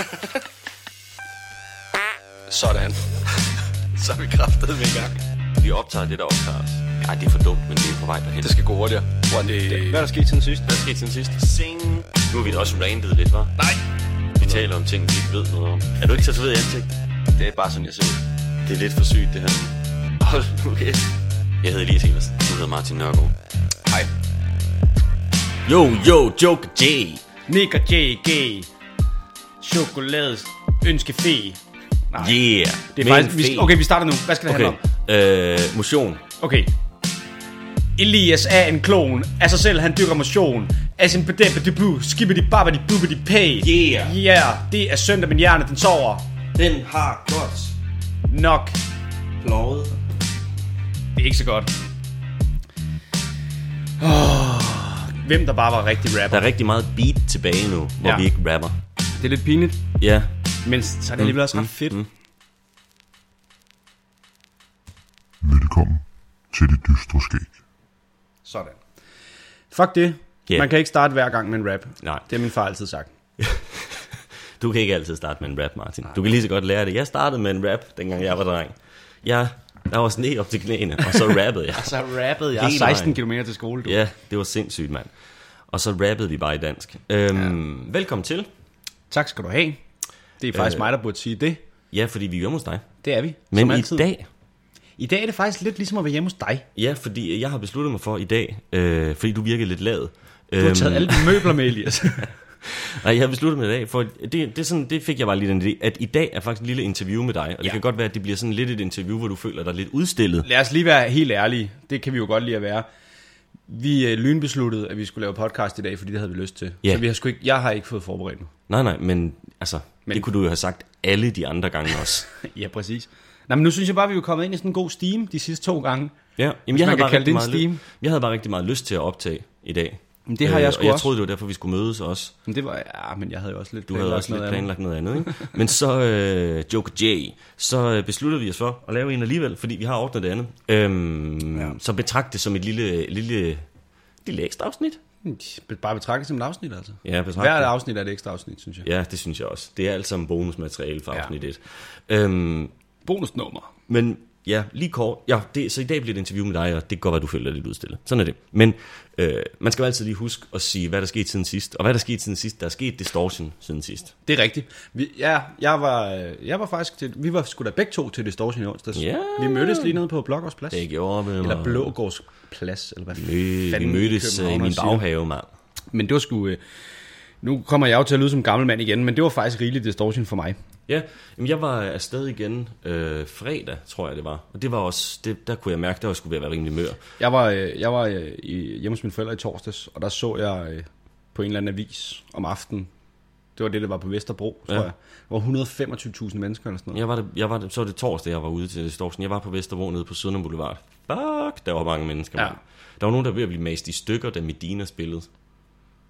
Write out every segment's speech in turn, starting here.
Sådan. Så er vi kraftet med i gang. Vi optager det, der optager os. Ej, det er for dumt, men det er på vej derhen. Det skal gå hurtigere. Hvor det... Hvad er der sket siden sidst? Hvad er sket siden sidst? Sing. Nu har vi da også randet lidt, var? Nej. Vi taler om ting, vi ikke ved noget om. Er du ikke tatoveret i ansigt? Det er bare sådan, jeg ser ud. Det er lidt for sygt, det her. Hold nu kæft. Jeg hedder Elias Evers. Du hedder Martin Nørgaard. Hej. Yo, yo, Joke J. Nick og JG. Chokolades ønskefé. Nej. Yeah. Det er faktisk, vi, okay, vi starter nu. Hvad skal det Okay. handle om? Øh, motion. Okay. Elias er en klon af sig selv, han dyrker motion af sin bedæmpe debut, skibbidi babbidi bubbidi pay. Yeah. Yeah, det er søndag, min hjerne, den sover. Den har godt Nok. pløjet. Det er ikke så godt. Oh, hvem der bare var rigtig Der rapper. er rigtig meget beat tilbage nu, hvor Ja. vi ikke rapper. Det er lidt pinligt, Ja. men så er det alligevel også ret fedt. mm. Velkommen til det dystre skæg. Sådan. Fuck det. Ja. Man kan ikke starte hver gang med en rap. Nej. Det har min far altid sagt. Du kan ikke altid starte med en rap, Martin. Du kan lige så godt lære det. Jeg startede med en rap, dengang jeg var dreng. Jeg, der var sne op til knæene, og så rappede jeg. Så rappede jeg Hele 16 vejen. km til skole. Du. Ja, det var sindssygt, mand. Og så rappede vi bare i dansk. Øhm, ja. Velkommen til. Tak skal du have. Det er faktisk Øh. mig, der burde sige det. Ja, fordi vi er hjemme hos dig. Det er vi. Men i dag, I dag er det faktisk lidt ligesom at være hjemme hos dig. ja, fordi jeg har besluttet mig for i dag, øh, fordi du virkede lidt lad. Du har taget alle de møbler med, Elias. Nej, jeg har besluttet mig i dag, for det, det, sådan, det fik jeg bare lige den idé, at i dag er faktisk et lille interview med dig, og det Ja. kan godt være, at det bliver sådan lidt et interview, hvor du føler dig lidt udstillet. Lad os lige være helt ærlige. Det kan vi jo godt lide at være. Vi øh, lynbesluttede, at vi skulle lave podcast i dag, fordi det havde vi lyst til. Ja. Så vi har sgu ikke, jeg har ikke fået forberedt nu. Nej, nej, men altså, men, det kunne du jo have sagt alle de andre gange også. ja, præcis. Nej, men nu synes jeg bare, at vi er kommet ind i sådan en god steam de sidste to gange. Ja, jamen, jeg, havde bare det en steam. jeg havde bare rigtig meget lyst til at optage i dag. Men det har jeg Øh, sgu Og jeg også. troede, det var derfor, vi skulle mødes også. Men det var, ja, men jeg havde jo også lidt Du havde også lidt andet. planlagt noget andet, ikke? Men så, øh, Joke J, så øh, besluttede vi os for at lave en alligevel, fordi vi har ordnet det andet. Øhm, ja. Så betragt det som et lille, lille, lille ekstra afsnit. Bare betragtet som et afsnit, altså. Ja, betragt Hvert afsnit er et ekstra afsnit, synes jeg. Ja, det synes jeg også. Det er alt sammen bonusmateriale for Ja. afsnit 1. Øhm, Bonusnummer. men ja, lige kort. Ja, det, så i dag bliver det interview med dig, og det kan godt være, du føler dig lidt udstillet. Sådan er det. Men øh, man skal altid lige huske at sige, hvad der skete siden sidst. Og hvad der skete siden sidst? Der er sket distortion siden sidst. Det er rigtigt. Vi, ja, jeg var, øh, jeg var faktisk til, vi var sgu da begge to til Distortion i onsdags. Ja. Vi mødtes lige nede på Blågårds Plads. Det gjorde vi. Eller. Blågårds Plads, eller hvad Mø, vi fanden mødtes øh, i min baghave, mand. Men det var sgu... Øh, nu kommer jeg jo til at lyde som gammel mand igen, men det var faktisk rigeligt Distortion for mig. Ja, jamen jeg var afsted igen øh, fredag, tror jeg det var. Og det var også, det, der kunne jeg mærke, der var skulle være rimelig mør. Jeg var, øh, jeg var øh, i, hjemme hos mine forældre i torsdags, og der så jeg øh, på en eller anden avis om aftenen. Det var det, der var på Vesterbro, tror Ja. jeg. Der var 125.000 mennesker eller sådan noget. Jeg var det, jeg var det, så var det torsdag, jeg var ude til Distortion. Jeg var på Vesterbro nede på Søderne Boulevard. Fuck, der var mange mennesker. Ja. Ja. Der var nogen, der var ved at blive mast i stykker, da Medina spillede.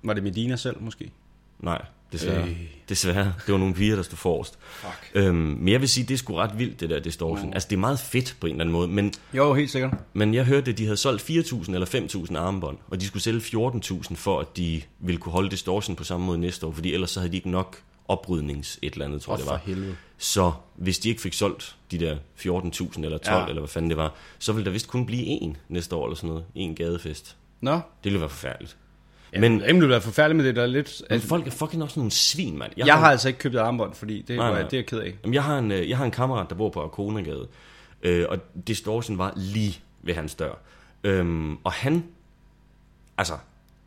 Var det Medina selv, måske? Nej, desværre. Øh. Desværre. Det var nogle piger, der stod forrest. Fuck. Øhm, men jeg vil sige, det er sgu ret vildt, det der distortion. Mm. Altså, det er meget fedt på en eller anden måde. Men, Jo, helt sikkert. men jeg hørte, at de havde solgt 4.000 eller 5.000 armbånd, og de skulle sælge 14.000 for, at de ville kunne holde distortion på samme måde næste år, fordi ellers så havde de ikke nok oprydnings et eller andet, tror jeg det var. helvede. Så hvis de ikke fik solgt de der 14.000 eller 12, Ja. ja. eller hvad fanden det var, så ville der vist kun blive en næste år eller sådan noget. En gadefest. Nå, Det ville være forfærdeligt. Ja, Men- ville være forfærdeligt med det, der er lidt... Men folk er fucking også nogle svin, mand. Jeg har altså ikke købt et armbånd, fordi det, Nej, var, nej. det er jeg ked af. Jamen, jeg, har en, øh, jeg har en kammerat, der bor på Arkonagade, øh, og Distortion var lige ved hans dør. Øhm, og han, altså,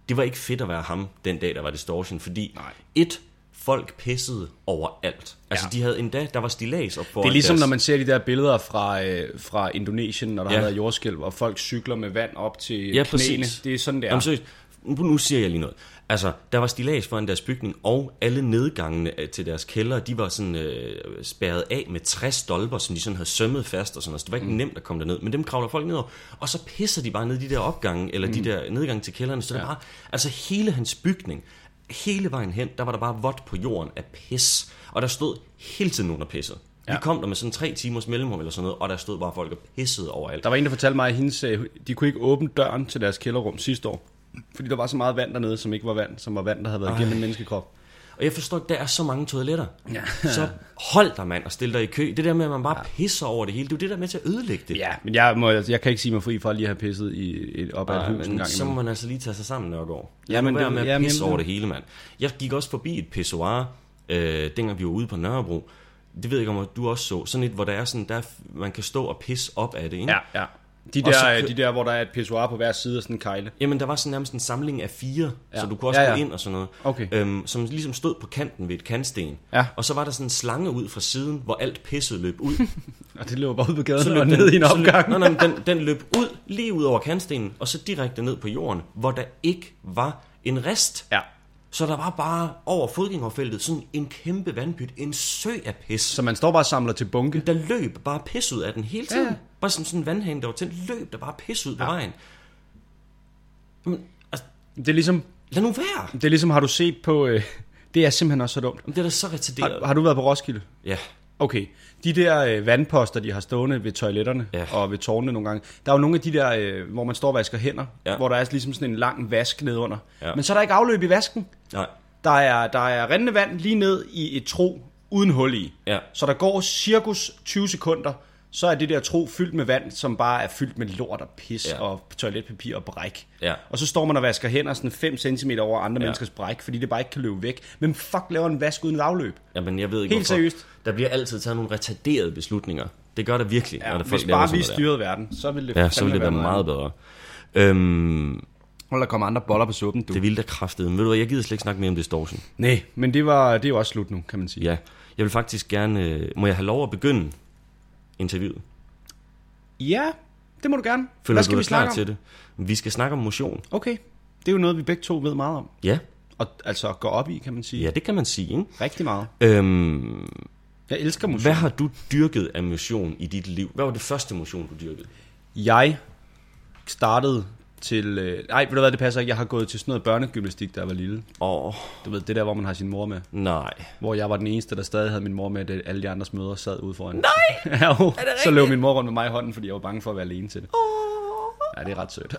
det var ikke fedt at være ham den dag, der var Distortion, fordi Nej. et, folk pissede overalt. Altså, Ja. de havde endda, der var stillads op Det er ligesom, deres, når man ser de der billeder fra, øh, fra Indonesien, når der ja. Ja. har været jordskælv, og folk cykler med vand op til Ja, knæene. præcis. Det er sådan, det er. Jamen, seriøst, nu, siger jeg lige noget. Altså, der var stillads foran deres bygning, og alle nedgangene øh, til deres kælder, de var sådan øh, spærret af med 60 stolper, som de sådan havde sømmet fast og sådan noget. Så det var ikke mm. nemt at komme derned, men dem kravler folk ned over. Og så pisser de bare ned i de der opgange, eller mm. de der nedgange til kælderne. Så ja. det er bare, altså hele hans bygning, hele vejen hen, der var der bare vådt på jorden af pis. Og der stod hele tiden nogen, der pissede. Ja. Ja. Vi kom der med sådan tre timers mellemrum eller sådan noget, og der stod bare folk og pissede overalt. Der var en, der fortalte mig, at hendes, øh, de kunne ikke åbne døren til deres kælderrum sidste år. Fordi der var så meget vand dernede, som ikke var vand, som var vand, der havde været igennem en menneskekrop. Og jeg forstår, at der er så mange toiletter. Ja. Så hold dig, mand, og stil dig i kø. Det der med, at man bare ja. pisser over det hele, det er jo det, der er med til at ødelægge det. Ja, men jeg, må, jeg kan ikke sige mig fri for at lige have pisset i et, op ad et hus en gang så må man altså lige tage sig sammen, Nørgaard. Ja, Ja, men det- med at ja, pisse jeg- over det hele, mand. Jeg gik også forbi et pissoir, øh, dengang vi var ude på Nørrebro. Det ved jeg ikke, om du også så. Sådan et, hvor der er sådan, der er, man kan stå og pisse op af det, ikke? Ja, ja. De Og så der, kø- de der, hvor der er et pissoir på hver side af sådan en kejle. Jamen, der var sådan nærmest en samling af fire, Ja. så du kunne også Ja, ja, gå ind og sådan noget. Okay. Øhm, som ligesom stod på kanten ved et kantsten. Ja. Og så var der sådan en slange ud fra siden, hvor alt pisset løb ud. Og det løber bare ud på gaden Så og løb ned i en så løb- opgang. Nej, nej, den, den løb ud, lige ud over kantstenen, og så direkte ned på jorden, hvor der ikke var en rest. Ja. Så der var bare over fodgængerfeltet sådan en kæmpe vandpyt, en sø af pis. Så man står bare og samler til bunke. Der løb bare pis ud af den hele tiden. Ja. Bare som sådan en vandhane, der var tændt, løb der bare pis ud på Ja. vejen. Men, altså, Det er ligesom, lad nu være. det er ligesom har du set på... Øh, det er simpelthen også så dumt. Jamen, det er da så retarderet. Har, har du været på Roskilde? Ja, Okay, de der øh, vandposter, de har stående ved toiletterne ja. Og ved tårnene nogle gange, der er jo nogle af de der, øh, hvor man står og vasker hænder, ja. Hvor der er ligesom sådan en lang vask nedunder. Ja. Ja. Men så er der ikke afløb i vasken. nej. Der er, der er rindende vand lige ned i et tro uden hul i. Ja. Så der går cirkus 20 sekunder, så er det der tro fyldt med vand, som bare er fyldt med lort og pis ja. Og toiletpapir og bræk. Ja. Og så står man og vasker hænder sådan 5 cm over andre ja. menneskers bræk, fordi det bare ikke kan løbe væk. Men fuck laver en vask uden et afløb? Jamen, jeg ved ikke, Helt hvorfor. seriøst. Der bliver altid taget nogle retarderede beslutninger. Det gør der virkelig, Ja, når der hvis bare vi der. styrede verden, så ville det Ja, så ville det være fandme meget bedre. Øhm, Hold der kommer andre boller på suppen, du. det ville da kraftede. Men ved du hvad, jeg gider slet ikke snakke mere om distortion. Nej, men det, var, det er jo også slut nu, kan man sige. Ja, jeg vil faktisk gerne... øh, Må jeg have lov at begynde interviewet? ja det må du gerne. Føler Hvad skal du vi snakke om? til det? Vi skal snakke om motion. Okay, det er jo noget, vi begge to ved meget om. Ja, Og altså gå op i, kan man sige. ja det kan man sige. Ikke? Rigtig meget. Øhm, Jeg elsker motion. hvad har du dyrket af motion i dit liv? Hvad var det første motion, du dyrkede? Jeg startede til... Øh, nej, ved du hvad, det passer ikke. Jeg har gået til sådan noget børnegymnastik, da jeg var lille. Åh, oh, Du ved, det der, hvor man har sin mor med. nej. Hvor jeg var den eneste, der stadig havde min mor med, da alle de andres mødre sad ude foran. Nej! ja, jo. Så løb min mor rundt med mig i hånden, fordi jeg var bange for at være alene til det. Ja, det er ret sødt.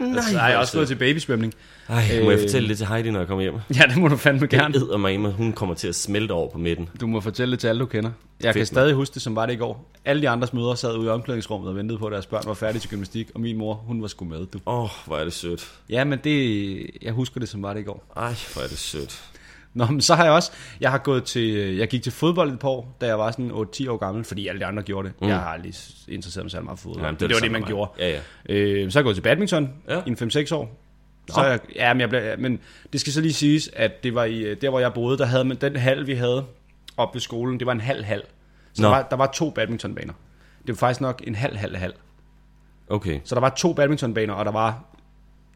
Nej, Så har jeg også gået til babysvømning. Ej, må jeg Øh, fortælle det til Heidi, når jeg kommer hjem? Ja, det må du fandme gerne. Den eddermame, hun kommer til at smelte over på midten. Du må fortælle det til alle, du kender. Jeg kan Fedt, stadig huske det, som var det i går. Alle de andres mødre sad ude i omklædningsrummet og ventede på, at deres børn var færdige til gymnastik, og min mor, hun var sgu med, du. Åh, oh, hvor er det sødt. Ja, men det, jeg husker det, som var det i går. Ej, hvor er det sødt. Nå, men så har jeg også, jeg har gået til, jeg gik til fodbold et par år, da jeg var sådan 8-10 år gammel, fordi alle de andre gjorde det. Mm. Jeg har aldrig interesseret mig særlig meget for fodbold. Jamen, det, det var det, man med gjorde. mig. Ja, ja. Øh, så har jeg gået til badminton ja. I en 5-6 år. Så jeg, ja, men, jeg blev, men det skal så lige siges, at det var i, der, hvor jeg boede, der havde man den hal, vi havde op ved skolen, det var en halv hal. Så Nå. der var, der var to badmintonbaner. Det var faktisk nok en halv, halv, halv. Okay. Så der var to badmintonbaner, og der var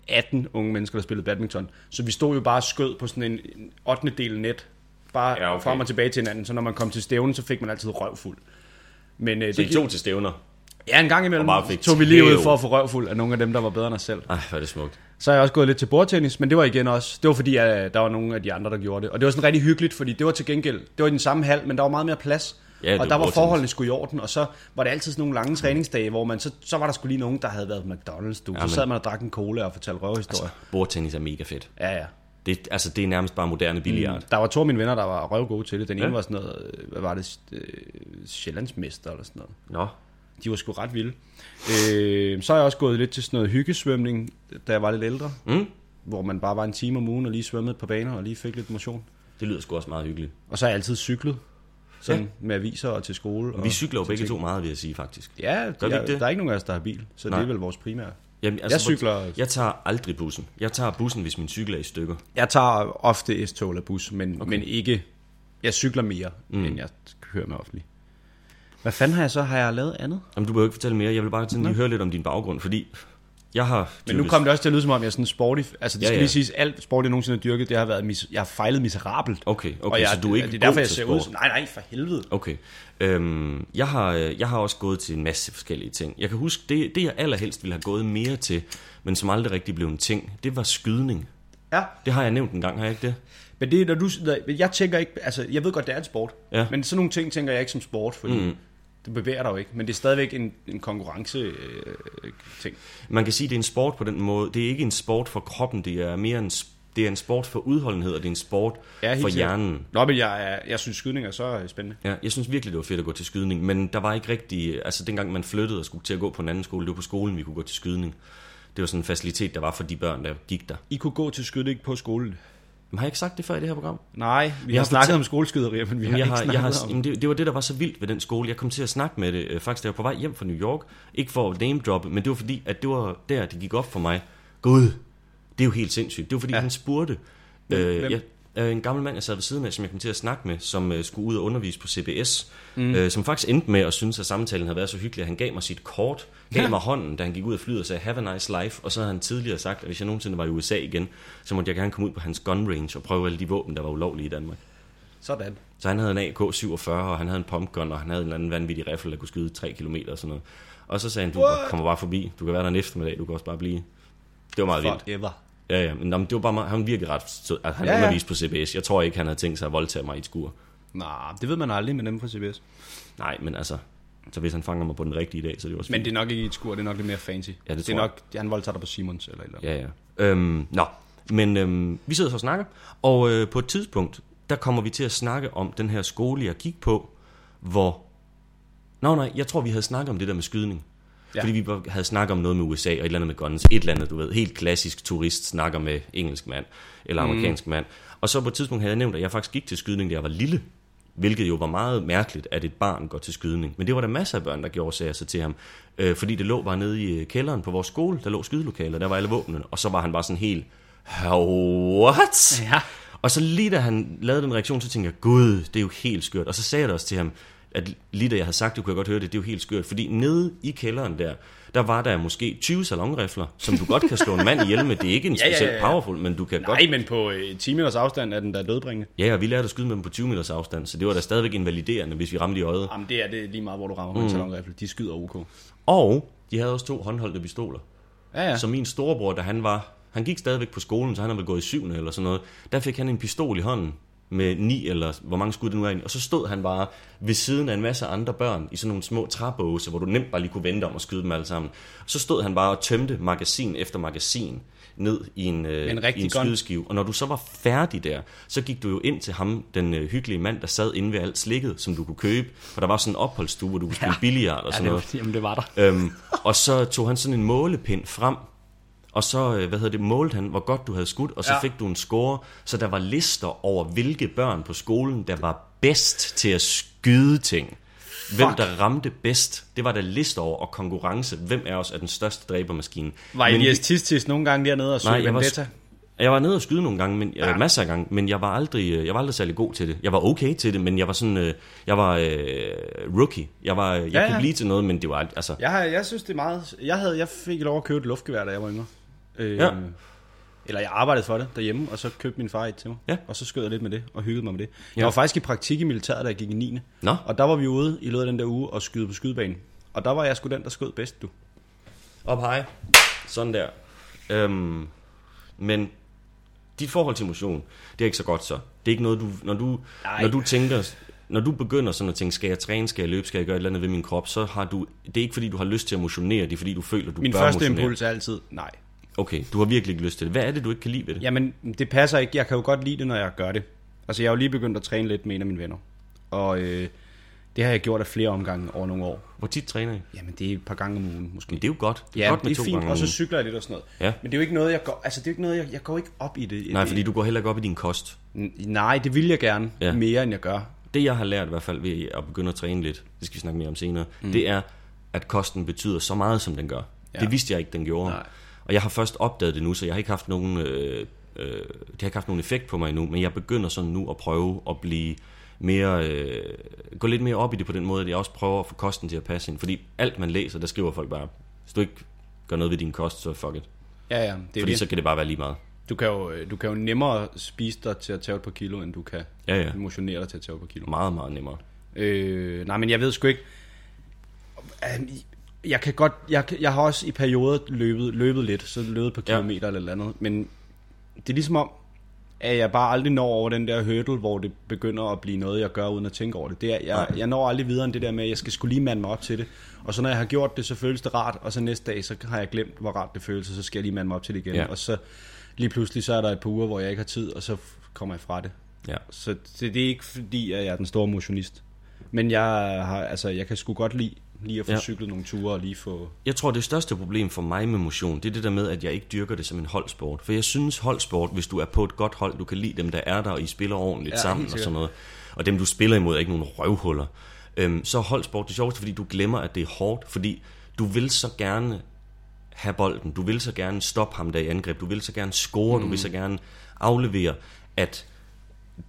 18 unge mennesker, der spillede badminton. Så vi stod jo bare skød på sådan en, en 8. del net. Bare Ja, okay. frem og tilbage til hinanden. Så når man kom til stævnen, så fik man altid røvfuld. Men øh, Så I det to til stævner. Ja, en gang imellem bare fik tog vi lige ud for at få røvfuld af nogle af dem, der var bedre end os selv. Ej, hvor er det smukt. Så har jeg også gået lidt til bordtennis, men det var igen også, det var fordi, at der var nogle af de andre, der gjorde det. Og det var sådan rigtig hyggeligt, fordi det var til gengæld, det var i den samme hal, men der var meget mere plads. Ja, og der var forholdene sgu i orden, og så var det altid sådan nogle lange træningsdage, hvor man, så, så var der skulle lige nogen, der havde været på McDonald's, du. Ja, så sad man og drak en cola og fortalte røvhistorier. Bordtennis er mega fedt. Ja, ja. Det, altså, det er nærmest bare moderne billiard. Der var to af mine venner, der var røvgode til det. Den ene Ja. var sådan noget, øh, hvad var det, øh, Sjællandsmester eller sådan noget. Nå. De var sgu ret vilde. Øh, så har jeg også gået lidt til sådan noget hyggesvømning, da jeg var lidt ældre. Mm. Hvor man bare var en time om ugen og lige svømmede par baner og lige fik lidt motion. Det lyder sgu også meget hyggeligt. Og så har jeg altid cyklet. Sådan ja. med aviser og til skole. Og Vi cykler jo begge ting. to meget, vil jeg sige, faktisk. Ja, Gør jeg, det? der er ikke nogen af os, der har bil. Så Nej. det er vel vores primære. Jamen, Jeg cykler- Jeg tager aldrig bussen. Jeg tager bussen, hvis min cykel er i stykker. Jeg tager ofte S-tog eller bus, men, okay. men ikke... Jeg cykler mere, mm. end jeg kører med offentlig. Hvad fanden har jeg så? Har jeg lavet andet? Jamen, du behøver ikke fortælle mere. Jeg vil bare sådan lige høre lidt om din baggrund, fordi jeg har... Men nu kom det også til at lyde som om, jeg er sådan sporty. Altså, det skal ja. lige siges, alt sport, jeg nogensinde har dyrket, det har været... Mis- jeg har fejlet miserabelt. Okay, okay, og jeg, så du er ikke Det er derfor, jeg ser ud som... Nej, nej, for helvede. Okay. Øhm, jeg, har, øh, jeg har også gået til en masse forskellige ting. Jeg kan huske, det, det jeg allerhelst ville have gået mere til, men som aldrig rigtig blev en ting, det var skydning. Ja, Det har jeg nævnt en gang, har jeg ikke det? men det er, når du... Jeg tænker ikke... Altså, jeg ved godt, det er en sport. Ja. Men sådan nogle ting tænker jeg ikke som sport, fordi... Mm. Det bevæger dig jo ikke, men det er stadigvæk en, en konkurrence øh, ting. Man kan sige, det er en sport på den måde. Det er ikke en sport for kroppen, det er mere en, Det er en sport for udholdenhed, og det er en sport Ja, for hjernen. Nå, men jeg, er- jeg synes, skydning er så øh, spændende. Ja, jeg synes virkelig, det var fedt at gå til skydning, men der var ikke rigtig... Altså, dengang man flyttede og skulle til at gå på en anden skole, det var på skolen, vi kunne gå til skydning. Det var sådan en facilitet, der var for de børn, der gik der. I kunne gå til skydning på skolen. Men har jeg ikke sagt det før i det her program? Nej, vi Jeg har har snakket fortalt- om skoleskyderier, men vi har jeg ikke har, snakket jeg har, om... jamen, det, det var det, der var så vildt ved den skole. Jeg kom til at snakke med det, øh, faktisk da jeg var på vej hjem fra New York. Ikke for at name droppe, men det var fordi, at det var der, det gik op for mig. Gud, det er jo helt sindssygt. Det var fordi, ja. Ja. han spurgte. Hvem- øh, hvem? jeg, øh, en gammel mand, jeg sad ved siden af, som jeg kom til at snakke med, som øh, skulle ud og undervise på CBS, mm. øh, som faktisk endte med at synes, at samtalen havde været så hyggelig, at han gav mig sit kort, gav Ja. mig hånden, da han gik ud af flyet og sagde, have a nice life, og så havde han tidligere sagt, at hvis jeg nogensinde var i USA igen, så måtte jeg gerne komme ud på hans gun range og prøve alle de våben, der var ulovlige i Danmark. Sådan. Så han havde en AK-47, og han havde en pumpgun, og han havde en eller anden vanvittig riffel, der kunne skyde 3 km og sådan noget. Og så sagde han, du What? kommer bare forbi, du kan være der en eftermiddag, du kan også bare blive. Det var meget vildt. Ja, ja, men nå, men det var bare meget, han virkede ret sød. Altså, han Ja, ja, underviste på CBS. Jeg tror ikke, han havde tænkt sig at voldtage mig i et skur. Nej, det ved man aldrig med dem fra CBS. Nej, men altså, så hvis han fanger mig på den rigtige dag, så er det også Men det er nok ikke i et skur, det er nok lidt mere fancy. Ja, det det er jeg. nok, han voldtager dig på Simons eller eller. Ja, ja. Øhm, nå, men øhm, vi sidder så og snakker, og øh, på et tidspunkt, der kommer vi til at snakke om den her skole, jeg gik på, hvor... Nå nej, jeg tror, vi havde snakket om det der med skydning. Ja. Fordi vi havde snakket om noget med USA og et eller andet med guns. Et eller andet, du ved, helt klassisk turist snakker med engelsk mand eller amerikansk mm. mand. Og så på et tidspunkt havde jeg nævnt, at jeg faktisk gik til skydning, da jeg var lille. Hvilket jo var meget mærkeligt, at et barn går til skydning. Men det var der masser af børn, der gjorde, sagde jeg så til ham. Øh, fordi det lå bare nede i øh, kælderen på vores skole. Der lå skydelokaler, der var alle våbnene. Og så var han bare sådan helt, what? Ja. Og så lige da han lavede den reaktion, så tænkte jeg, gud, det er jo helt skørt. Og så sagde jeg det også til ham, at lige da jeg havde sagt det, kunne jeg godt høre det, det er jo helt skørt. Fordi nede i kælderen der, der var der måske 20 salonrifler, som du godt kan slå en mand ihjel med. Det er ikke en Ja, ja, specielt ja, ja. powerful, men du kan godt... Nej, men på øh, 10 meters afstand er den der dødbringende. Ja, og vi lærte at skyde med dem på 20 meters afstand, så det var da stadigvæk invaliderende, hvis vi ramte i øjet. Jamen, det er det lige meget, hvor du rammer med en salonrifle. De skyder OK. Og de havde også to håndholdte pistoler. Ja, ja. Så min storebror, da han var... Han gik stadigvæk på skolen, så han havde vel gået i syvende eller sådan noget. Der fik han en pistol i hånden med ni eller hvor mange skud det nu er i. Og så stod han bare ved siden af en masse andre børn i sådan nogle små træbåse, hvor du nemt bare lige kunne vente om at skyde dem alle sammen. Så stod han bare og tømte magasin efter magasin ned i en, øh, En i en skydeskive. Og når du så var færdig der, så gik du jo ind til ham, den øh, hyggelige mand, der sad inde ved alt slikket, som du kunne købe. For der var sådan en opholdsstue, hvor du kunne spille ja. billiard og sådan ja, noget. det, jamen, det var der. Øhm, og så tog han sådan en målepind frem, og så, øh, hvad hedder det, målte han, hvor godt du havde skudt, og så ja. Fik du en score, så der var lister over, hvilke børn på skolen, der var bedst til at skyde ting. Hvem Fuck. der ramte bedst. Det var der lister over, og konkurrence. Hvem af os er den største dræbermaskine? Var vi- Tistis nogle gange dernede og Nej, søgte jeg var, Vendetta? jeg var nede og skyde nogle gange, men, ja. masser af gange, men jeg var, aldrig, øh, jeg var aldrig særlig god til det. Jeg var okay til det, men jeg var sådan, øh, jeg var øh, rookie. Jeg, var, jeg Ja, kunne ja. blive til noget, men det var, altså, Jeg, har, jeg synes, det er meget... Jeg, havde, jeg fik lov at købe et luftgevær, da jeg var yngre. Øh, Ja. Eller jeg arbejdede for det derhjemme, og så købte min far et til mig. Ja. Og så skød jeg lidt med det, og hyggede mig med det. Jeg Ja. var faktisk i praktik i militæret, da jeg gik i 9. Nå. Og der var vi ude i løbet af den der uge og skyde på skydebanen. Og der var jeg sgu den, der skød bedst, du. Op hej. Sådan der. Øhm, men dit forhold til motion, det er ikke så godt så. Det er ikke noget, du, når du, Nej. når du tænker, når du begynder sådan at tænke, skal jeg træne, skal jeg løbe, skal jeg gøre et eller andet ved min krop, så har du, det er ikke fordi, du har lyst til at motionere, det er fordi, du føler, du Min bør første motionere. impuls er altid, nej. Okay, du har virkelig ikke lyst til det. Hvad er det, du ikke kan lide ved det? Jamen, det passer ikke. Jeg kan jo godt lide det, når jeg gør det. Altså, jeg har jo lige begyndt at træne lidt med en af mine venner. Og øh, det har jeg gjort af flere omgange over nogle år. Hvor tit træner I? Jamen, det er et par gange om ugen, måske. Men det er jo godt. Det er Ja, godt med det to er fint, gange og så cykler jeg lidt og sådan noget. Ja. Men det er jo ikke noget, jeg går, altså det er jo ikke noget, jeg, jeg går ikke op i det. Nej, fordi du går heller ikke op i din kost. N- Nej, det vil jeg gerne, Ja. mere end jeg gør. Det, jeg har lært i hvert fald ved at begynde at træne lidt, det skal vi snakke mere om senere, mm. det er, at kosten betyder så meget, som den gør. Ja. Det vidste jeg ikke, den gjorde. Nej. Og jeg har først opdaget det nu, så jeg har ikke haft nogen, øh, øh, det har ikke haft nogen effekt på mig endnu, men jeg begynder sådan nu at prøve at blive mere, øh, gå lidt mere op i det på den måde, at jeg også prøver at få kosten til at passe ind. Fordi alt man læser, der skriver folk bare, hvis du ikke gør noget ved din kost, så fuck it. Ja, ja, det er Fordi det. så kan det bare være lige meget. Du kan, jo, du kan jo nemmere spise dig til at tage et par kilo, end du kan Ja, ja. motionere dig til at tage et par kilo. Meget, meget nemmere. Øh, nej, men jeg ved sgu ikke. Jeg kan godt, jeg, jeg har også i perioder løbet, løbet lidt, så løbet på Ja. kilometer eller et eller andet, men det er ligesom om, at jeg bare aldrig når over den der hurdle, hvor det begynder at blive noget, jeg gør uden at tænke over det. det er, jeg, jeg når aldrig videre end det der med, at jeg skal skulle lige mande mig op til det. Og så når jeg har gjort det, så føles det rart, og så næste dag, så har jeg glemt, hvor rart det føles, og så skal jeg lige mande mig op til det igen. Ja. Og så lige pludselig så er der et par uger, hvor jeg ikke har tid, og så kommer jeg fra det. Ja. Så det, det er ikke fordi, at jeg er den store motionist. Men jeg, har, altså, jeg kan sgu godt lide, lige at få Ja. cyklet nogle ture og lige få... Jeg tror, det største problem for mig med motion, det er det der med, at jeg ikke dyrker det som en holdsport. For jeg synes holdsport, hvis du er på et godt hold, du kan lide dem, der er der, og I spiller ordentligt Ja, sammen og sådan noget. Og dem, du spiller imod, er ikke nogen røvhuller. Øhm, så er holdsport det sjoveste, fordi du glemmer, at det er hårdt. Fordi du vil så gerne have bolden. Du vil så gerne stoppe ham der i angreb. Du vil så gerne score. Mm. Du vil så gerne aflevere, at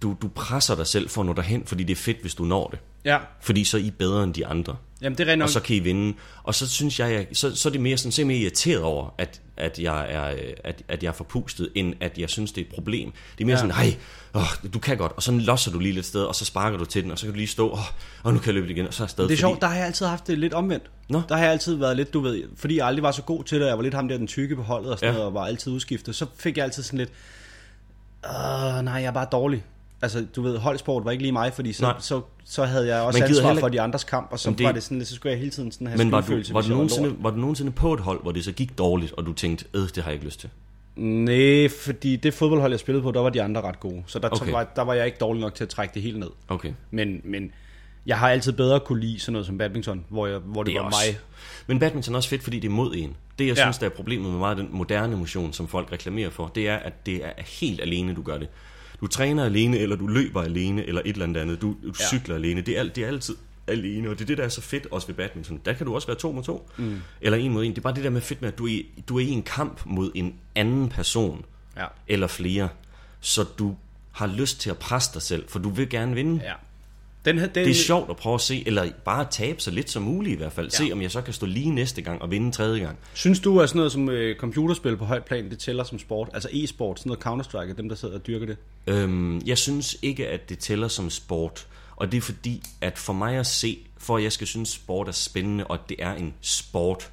du, du presser dig selv for at nå derhen, fordi det er fedt, hvis du når det. Ja, Fordi så er I bedre end de andre jamen det er og så kan I vinde. Og så synes jeg, jeg så, så er det mere, sådan, mere irriteret over, at, at, jeg er, øh, at, at jeg er forpustet, end at jeg synes, det er et problem. Det er mere Ja. sådan, nej, åh, du kan godt, og så losser du lige lidt sted, og så sparker du til den, og så kan du lige stå, åh, og nu kan jeg løbe igen, og så er stadig Det er sjovt, der har jeg altid haft det lidt omvendt. Nå. Der har jeg altid været lidt, du ved, fordi jeg aldrig var så god til det, jeg var lidt ham der den tykke på holdet og sådan Ja. noget, og var altid udskiftet, så fik jeg altid sådan lidt, øh, nej, jeg er bare dårlig. Altså, du ved, holdsport var ikke lige mig, fordi så, Nej. så, så havde jeg også ansvar heller for de andres kamp, og så Men det- var det sådan, så skulle jeg hele tiden sådan have Men var du, var, du nogensinde, var du nogensinde på et hold, hvor det så gik dårligt, og du tænkte, øh, det har jeg ikke lyst til? Nej, fordi det fodboldhold, jeg spillede på, der var de andre ret gode. Så der, Okay. var, der var jeg ikke dårlig nok til at trække det helt ned. Okay. Men, men jeg har altid bedre kunne lide sådan noget som badminton, hvor, jeg, hvor det, Det var også. mig. Men badminton er også fedt, fordi det er mod en. Det, jeg Ja. synes, der er problemet med meget af den moderne motion, som folk reklamerer for, det er, at det er helt alene, du gør det. Du træner alene, eller du løber alene, eller et eller andet andet. Du, du Ja. cykler alene. Det er, alt- det er altid alene, og det er det, der er så fedt også ved badminton. Der kan du også være to mod to, mm. eller en mod en. Det er bare det der med fedt med, at du er, i, du er i en kamp mod en anden person, Ja. eller flere, så du har lyst til at presse dig selv, for du vil gerne vinde. Ja. Den, den, Det er sjovt at prøve at se, eller bare tabe så lidt som muligt i hvert fald. Ja. Se om jeg så kan stå lige næste gang og vinde tredje gang. Synes du, at sådan noget som øh, computerspil på højt plan, det tæller som sport? Altså e-sport, sådan noget Counter-Strike, dem der sidder og dyrker det? Øhm, jeg synes ikke, at det tæller som sport. Og det er fordi, at for mig at se, for at jeg skal synes, sport er spændende, og det er en sport,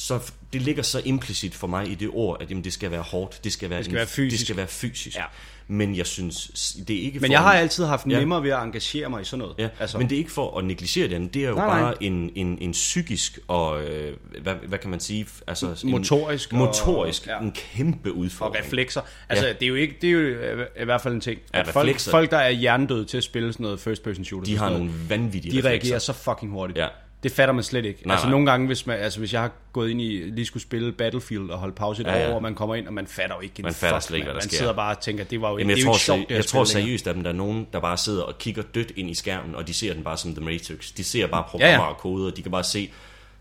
så det ligger så implicit for mig i det ord, at jamen, det skal være hårdt, det skal være, det skal være fysisk. Det skal være fysisk. Ja. Men jeg synes, det er ikke Men for jeg har altid haft Ja. nemmere ved at engagere mig i sådan noget. Ja, altså, men det er ikke for at negligere det andet. Det er jo Nej, nej, nej. bare en, en, en psykisk og, øh, hvad, hvad kan man sige, altså en, Motorisk og- motorisk ja. en kæmpe Og udfordring. reflekser. Altså, Ja. ja. det er jo ikke, det er jo øh, i hvert fald en ting. Ja, at folk, reflekser. folk, der er hjernedøde til at spille sådan noget first person shooter, De har nogle vanvittige de reflekser. reagerer så fucking hurtigt. Ja. Det fatter man slet ikke. Nej, altså nej. nogle gange, hvis, man, altså, hvis jeg har gået ind i, lige skulle spille Battlefield og holde pause et Ja, ja, år, og man kommer ind, og man fatter jo ikke en Man fatter fuck, slet ikke, hvad der Man sker. sidder bare og tænker, det var jo Jamen, det jeg jo tror, ikke sjovt, det jeg at tror seriøst, at der er nogen, der bare sidder og kigger dødt ind i skærmen, og de ser den bare som The Matrix. De ser bare programmer Ja, ja. og koder, og de kan bare se,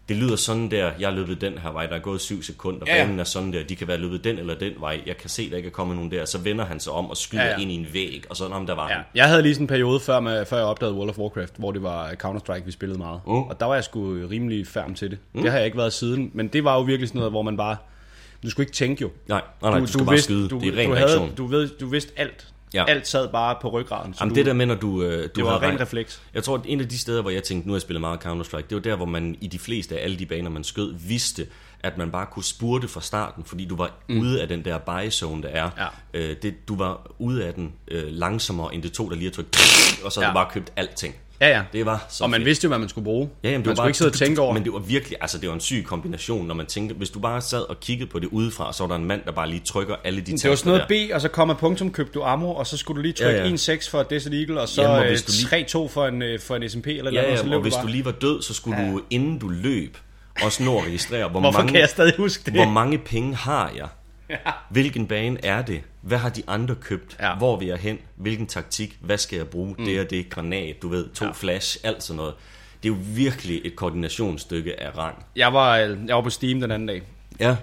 det lyder sådan der, jeg er løbet den her vej, der er gået 7 sekunder, Ja, banen er sådan der, de kan være løbet den eller den vej, jeg kan se, der ikke er kommet nogen der, så vender han sig om og skyder Ja, ja. ind i en væg, og sådan om der var Ja, han. jeg havde lige sådan en periode, før, med, før jeg opdagede World of Warcraft, hvor det var Counter-Strike, vi spillede meget. Mm. Og der var jeg sgu rimelig færm til det. Mm. Det har jeg ikke været siden, men det var jo virkelig sådan noget, hvor man bare... Du skulle ikke tænke jo. Nej, nej, nej, du, skal bare skyde, du, det er ren du, reaktion. havde, du, ved, du vidste alt. Ja. Alt sad bare på ryggraden. Jamen du, det der med, når du... øh, du det var ren refleks. Jeg tror, at en af de steder, hvor jeg tænkte, nu har jeg spillet meget Counter-Strike, det var der, hvor man i de fleste af alle de baner, man skød, vidste, at man bare kunne spurte fra starten, fordi du var mm. ude af den der buy zone, der er. Ja. Øh, det, du var ude af den øh, langsommere, end det tog, der lige at trykke, og så havde Ja. du bare købt alting. Ja, ja. Det var så og man fedt. vidste jo, hvad man skulle bruge. Ja, jamen, det man var skulle bare, ikke sidde og tænke over. Men det var virkelig, altså det var en syg kombination, når man tænkte, hvis du bare sad og kiggede på det udefra, så var der en mand, der bare lige trykker alle de det var sådan noget der. B, og så kommer punktum, købte du ammo, og så skulle du lige trykke Ja, ja. 1-6 for Desert Eagle, og så Jamen, og lige- 3-2 for en, øh, for en SMP eller Ja, noget, og så ja, løb og hvis du lige var død, så skulle Ja. du, inden du løb, også nå at registrere, hvor Hvorfor mange, kan jeg stadig huske det? hvor mange penge har jeg? Hvilken bane er det? Hvad har de andre købt? Ja. Hvor vil jeg hen? Hvilken taktik? Hvad skal jeg bruge? Mm. Det er det, granat, du ved, to ja. flash, alt sådan noget. Det er jo virkelig et koordinationsstykke af rang. Jeg var, øh, jeg var på Steam den anden dag, Ja,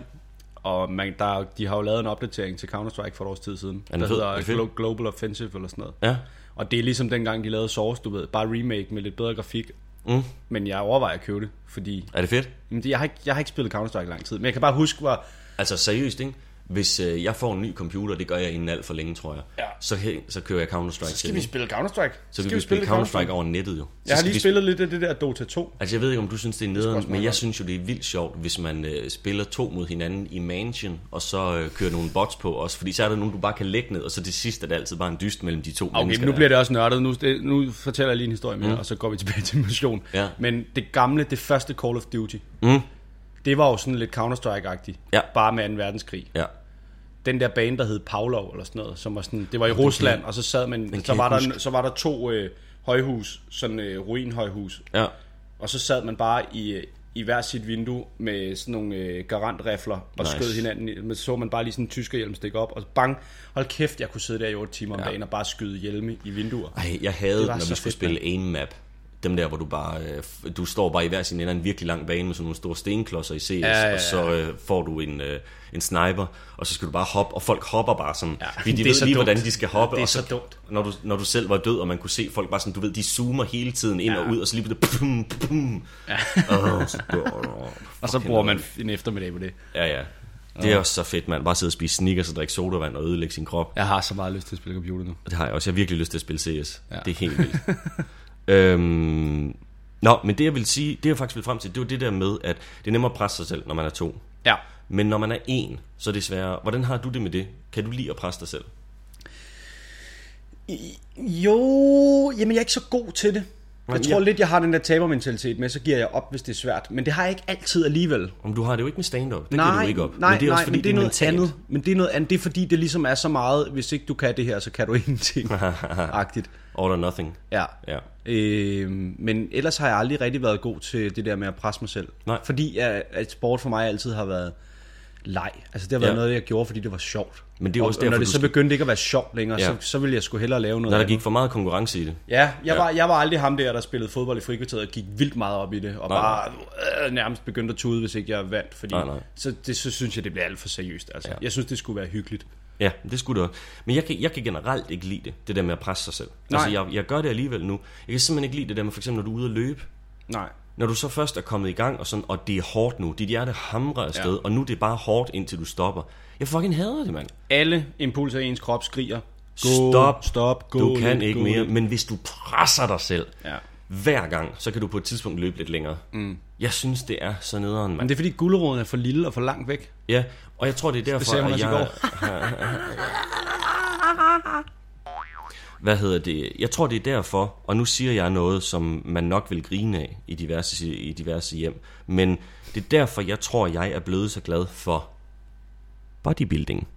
og man, der, de har jo lavet en opdatering til Counter-Strike for et års tid siden, den der fed? hedder Er det fedt? Glo- Global Offensive eller sådan noget. ja. Og det er ligesom dengang, de lavede Source, du ved, bare remake med lidt bedre grafik. Mm. Men jeg overvejer at købe det, fordi Er det fedt? jamen, det, jeg, har ikke, jeg har ikke spillet Counter-Strike i lang tid, men jeg kan bare huske, hvor... Altså seriøst, ikke? Hvis øh, jeg får en ny computer, det gør jeg inden alt for længe, tror jeg, Ja. så, he, så kører jeg Counter-Strike Så til skal den. vi spille Counter-Strike. Så kan vi spille Counter-Strike over nettet jo. Så Jeg har skal lige vi spillet lidt af det der Dota 2. Altså jeg ved ikke om du synes det er nederen, men jeg synes jo det er vildt sjovt Hvis man øh, spiller to mod hinanden i mansion Og så øh, kører nogle bots på også Fordi så er der nogen du bare kan lægge ned Og så til sidst er det altid bare en dyst mellem de to Okay, mennesker men nu bliver det også nørdet. Nu, det, nu fortæller jeg lige en historie mere, mm. og så går vi tilbage til mission. Ja. Men det gamle, det første Call of Duty, Mm. Det var jo sådan lidt Counter-Strike-agtigt. Ja. Bare med 2. verdenskrig. Ja, den der bane, der hed Pavlov eller sådan noget, som var sådan, det var i Rusland, og så sad man, så var, der, så var der to øh, højhus, sådan øh, ruinhøjhus, Ja. og så sad man bare i, øh, i hver sit vindue med sådan nogle øh, garantrifler og Nice. skød hinanden. Men så så man bare lige sådan en tyskerhjelm stikke op, og bang, hold kæft, jeg kunne sidde der i 8 timer om Ja. dagen og bare skyde hjelme i vinduer. Ej, jeg havde, Det når vi skulle spille aim map. Dem der, hvor du bare, øh, du står bare i hver sin ende en virkelig lang bane med sådan nogle store stenklodser i CS, ja, ja, ja, ja. og så øh, får du en, øh, en sniper, og så skal du bare hoppe, og folk hopper bare sådan. Ja, Ja, de det ved så lige, dumt. hvordan de skal hoppe. Det er og så dumt. Når du, når du selv var død, og man kunne se folk bare sådan, du ved, de zoomer hele tiden ind ja. Ja. og ud, og så lige pludselig, pum, pum. Ja. Oh, så, Og så bruger man en eftermiddag på det. Ja, ja. Det er også så fedt, man. Bare sidde og spise Snickers og drikke sodavand og ødelægge sin krop. Jeg har så meget lyst til at spille computer nu. Det har jeg også. Jeg har virkelig lyst til at spille CS. Ja. Ja. Det er helt vildt. øhm, nå, men det jeg vil sige, det jeg faktisk vil frem til, det var det der med, at det er nemmere at presse sig selv, når man er to. Ja. Men når man er en, så er det sværere. Hvordan har du det med det? Kan du lide at presse dig selv? Jo, jamen jeg er ikke så god til det. Jeg Nej, tror lidt, jeg har den der tabermentalitet med, så giver jeg op, hvis det er svært. Men det har jeg ikke altid alligevel. Om du har det jo ikke med stand-up. Det giver du ikke op. Nej, men det er også nej, fordi, men det er, noget mentalt. andet. Men det er noget andet. Det er fordi, det ligesom er så meget, hvis ikke du kan det her, så kan du ingenting. Agtigt. All or nothing. Ja. Ja. Øh, men ellers har jeg aldrig rigtig været god til det der med at presse mig selv. Nej. Fordi at, at sport for mig altid har været leg. Altså det har været Ja. noget, jeg gjorde, fordi det var sjovt. Men det er og, også og derfor, når det så begyndte ikke at være sjovt længere, Ja. så, så ville jeg sgu hellere lave noget Når der gik for meget konkurrence i det. Ja, jeg, Ja. Var, jeg var aldrig ham der, der spillede fodbold i frikvarteret og gik vildt meget op i det, og Nej, bare øh, nærmest begyndte at tude, hvis ikke jeg vandt, fordi Nej, nej. Så, det, så synes jeg, det bliver alt for seriøst. Altså. Ja. Jeg synes, det skulle være hyggeligt. Ja, det skulle det også. Men jeg kan, jeg kan generelt ikke lide det, det der med at presse sig selv. Nej. Altså, jeg, jeg gør det alligevel nu. Jeg kan simpelthen ikke lide det der med, for eksempel, når du er ude at løbe. Nej. Når du så først er kommet i gang, og, sådan, og det er hårdt nu, dit hjerte hamrer afsted, ja. Og nu er det bare hårdt, indtil du stopper. Jeg fucking hader det, mand. Alle impulser i ens krop skriger, gå, Stop. stop, gå Du kan ikke gå mere, men hvis du presser dig selv Ja. hver gang, så kan du på et tidspunkt løbe lidt længere. Mm. Jeg synes, det er så nederen, Men mand. det er fordi guleroden er for lille og for langt væk. Ja, og jeg tror, det er derfor, Det at jeg... går. Hvad hedder det? Jeg tror, det er derfor, og nu siger jeg noget, som man nok vil grine af i diverse, i diverse hjem, men det er derfor, jeg tror, jeg er blevet så glad for bodybuilding.